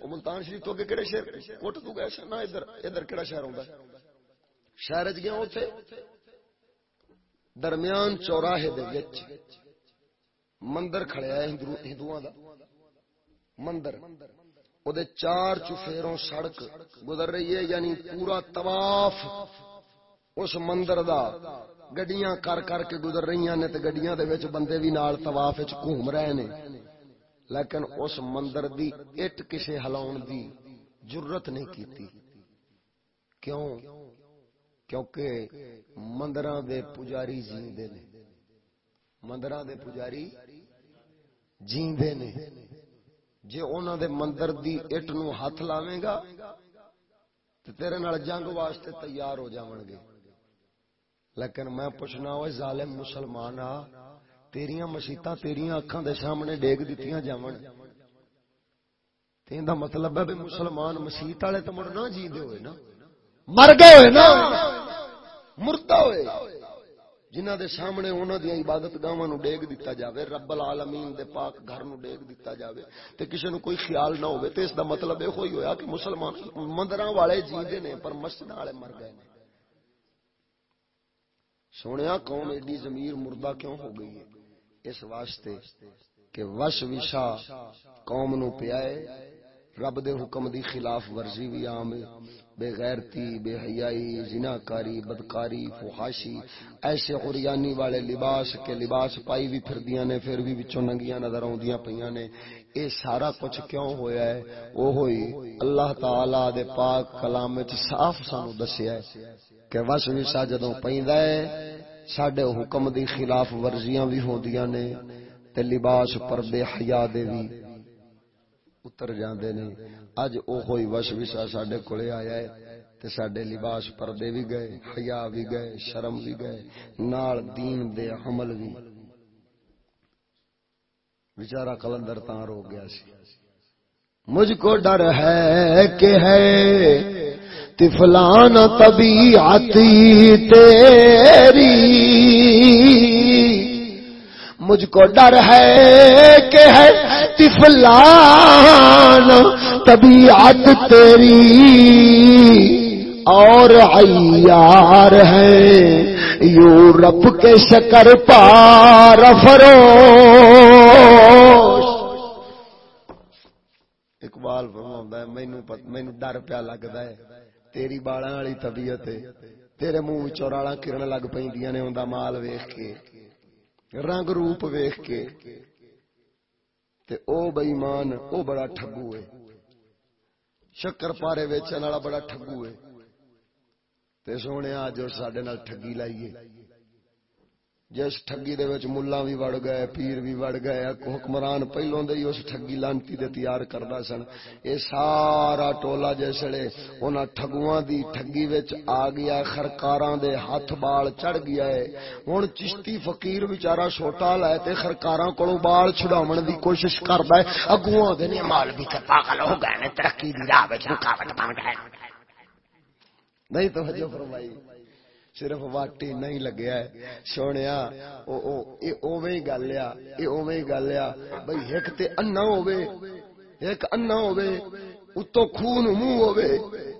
Speaker 1: وہ ملتان شریف تو کہڑے شہر؟ کوٹ تو گیا نہ، ادھر ادھر کہڑا شہر آتا شہر چ گیا اتنے درمیان چوراہے دے وچ مندر کھڑیا ہے ہندوؤں دا۔ مندر۔ او دے چار چفیروں سڑک گزر رہی ہے یعنی پورا طواف اس مندر دا۔ گڈیاں کر کر کے گزر رہی نے تے گڈیاں دے وچ بندے بھی نال طواف وچ گھوم رہے نے۔ لیکن اس مندر دی اٹ کسے ہلاون دی جرت نہیں کیتی۔ کیوں؟ کیونکہ مندراں دے پجاری جیندے نے۔ مندراں دے پجاری جیندے نے۔ جے انہاں دے مندر دی اٹ نو ہاتھ لاویں گا، تے تیرے نال جنگ واسطے تیار ہو جاون گے۔ لیکن میں پوچھنا ہوئے، ظالم مسلمان آ تیریاں مسیتاں تیریاں اکھاں دے سامنے ڈیگ دتیاں جاون تین دا مطلب ہے بھی مسلمان مسیت والے تو مڑ نہ جیندے ہوئے نا مر گئے ہوئے نا مردہ ہوئے جنہ دے سامنے انہاں دی عبادت گاواں نو ڈیگ دتا جاوے رب العالمین دے پاک گھر نو ڈیگ دتا جاوے تے کسے نو کوئی خیال نہ ہوے تے اس دا مطلب اے ہوئی ہویا کہ مسلمان مندراں والے جیندے نے پر مسجد والے مر گئے نے سونیا قوم ایڈی ضمیر مردہ کیوں ہو گئی ہے اس واسطے کہ وش وشا قوم نو پیائے، رب دے حکم دی خلاف ورزی بھی عام بے غیرتی، بے حیائی، زناکاری، بدکاری، فحاشی، ایسے غریانی والے لباس کے لباس پائی بھی پھر دیاں نے، پھر بھی وچوں ننگیاں نظر آوندیاں پیاں نے۔ اے سارا کچھ کیوں ہویا ہے؟ او ہوئی اللہ تعالی دے پاک کلام وچ صاف سانو دسیا ہے کہ وس وسا جدوں پیندا ہے ساڈے حکم دی خلاف ورزیاں بھی ہوندیاں نے تے لباس پردے حیا دے بھی اتر جاندے نے اج او ہوئی وش وسا ساڈے کولے آیا ہے تے ساڈے لباس پردے بھی گئے حیا بھی گئے شرم بھی گئے نال دین دے عمل بھی بیچارہ کلندر تاں رو گیا سی مجھ کو ڈر ہے کہ ہے تفلان طبیعت تیری مجھ کو ڈر ہے کہ ہے تفلان طبیعت تیری اور عیار ہے۔ یورپ کے شکر پار فرو اقبال فرما مینو مینو ڈر پیا لگتا ہے۔ تیری بالا والی طبیعت تیرے منہ چورالا کرن لگ پہ نے انہیں مال ویخ کے۔ رنگ روپ ویخ کے۔ تے او بےمان او بڑا ٹھگو ہے۔ شکر پارے ویچن والا بڑا ٹھگو ہے۔ تے سونے آج سڈے ٹھگی لائیے۔ جس ٹھگی دے وچ ملا بھی وڑ گئے، پیر بھی وڑ گئے حکمران پہلوں دے اس ٹھگی لانتی دے تیار کردا سن۔ اے سارا ٹولا جسڑے انہاں ٹھگواں دی ٹھگی وچ آ گیا، خرکاراں دے ہاتھ بال چڑھ گیا ہے۔ ہن چشتی فقیر بیچارہ چھوٹا لائے تے خرکاراں کولوں بال چھڑاون دی کوشش کردا ہے۔ اگوں دے نے مال بھی تے پاگل ہو گئے نے، ترقی دی راہ وچ رکاوٹ بن گئے۔ نہیں، توجہ فرمائی۔ صرف واٹی نہیں لگیا ہے۔ سونیا اوویں گل آ، اے اوویں گل آ۔ بھئی ایک تے انا ہوے ایک انا ہوے اتو خون منہ ہوے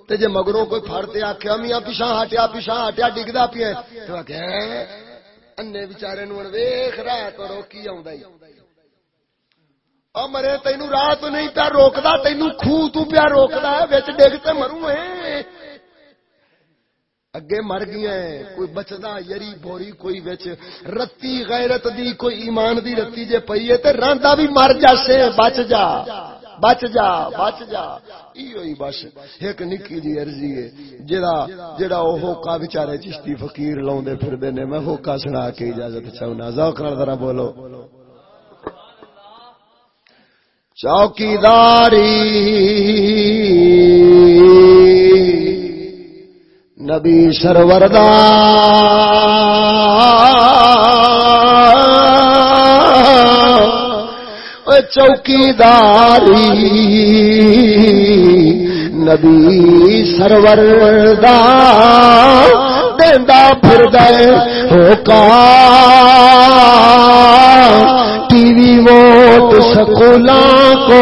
Speaker 1: تے جے مگروں کوئی پھڑ تے آکھیا، میاں پیچھے ہٹیا پیچھے ہٹیا، ڈگدا پیا تے کہ انے بیچارے نو ویکھ رہا تو روکی آوندا ہی۔ او مرے تینو راہ تو نہیں پیا روکدا تینو خو تو پیا روکدا ہے، وچ ڈگ تے مروں، اے۔ اگے مر گیا کوئی بچدا، یری بوری کوئی وچ۔ رتی غیرت دی، کوئی ایمان دی رتی جے پئی ہے تے راندا بھی مر جاسے بچ جا۔ بچ جا بچ جا۔ ایو ہی بس، ایک نکی جی عرضی ہے۔ جڑا جڑا او ہوکا بیچارے چشتی فقیر لاوندے پھردے نے، میں ہوکا سنا کے اجازت چاہنا۔ ذوق نال ذرا بولو۔ چوکیداری۔ نبی سروردا۔ چوکی داری نبی سرور دا پھر دے ہو کا ٹی وی ووٹ سکولا کو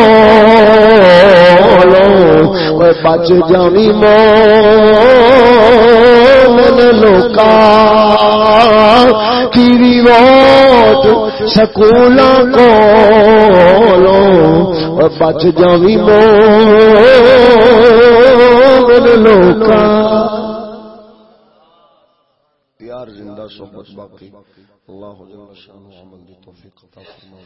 Speaker 1: بچ جانی مو لوکا کی ووٹ سکول کو بچ جاوی مو لوکا یار زندہ صحبت باقی اللہ جل شانہ عمل دی توفیق عطا فرمائے۔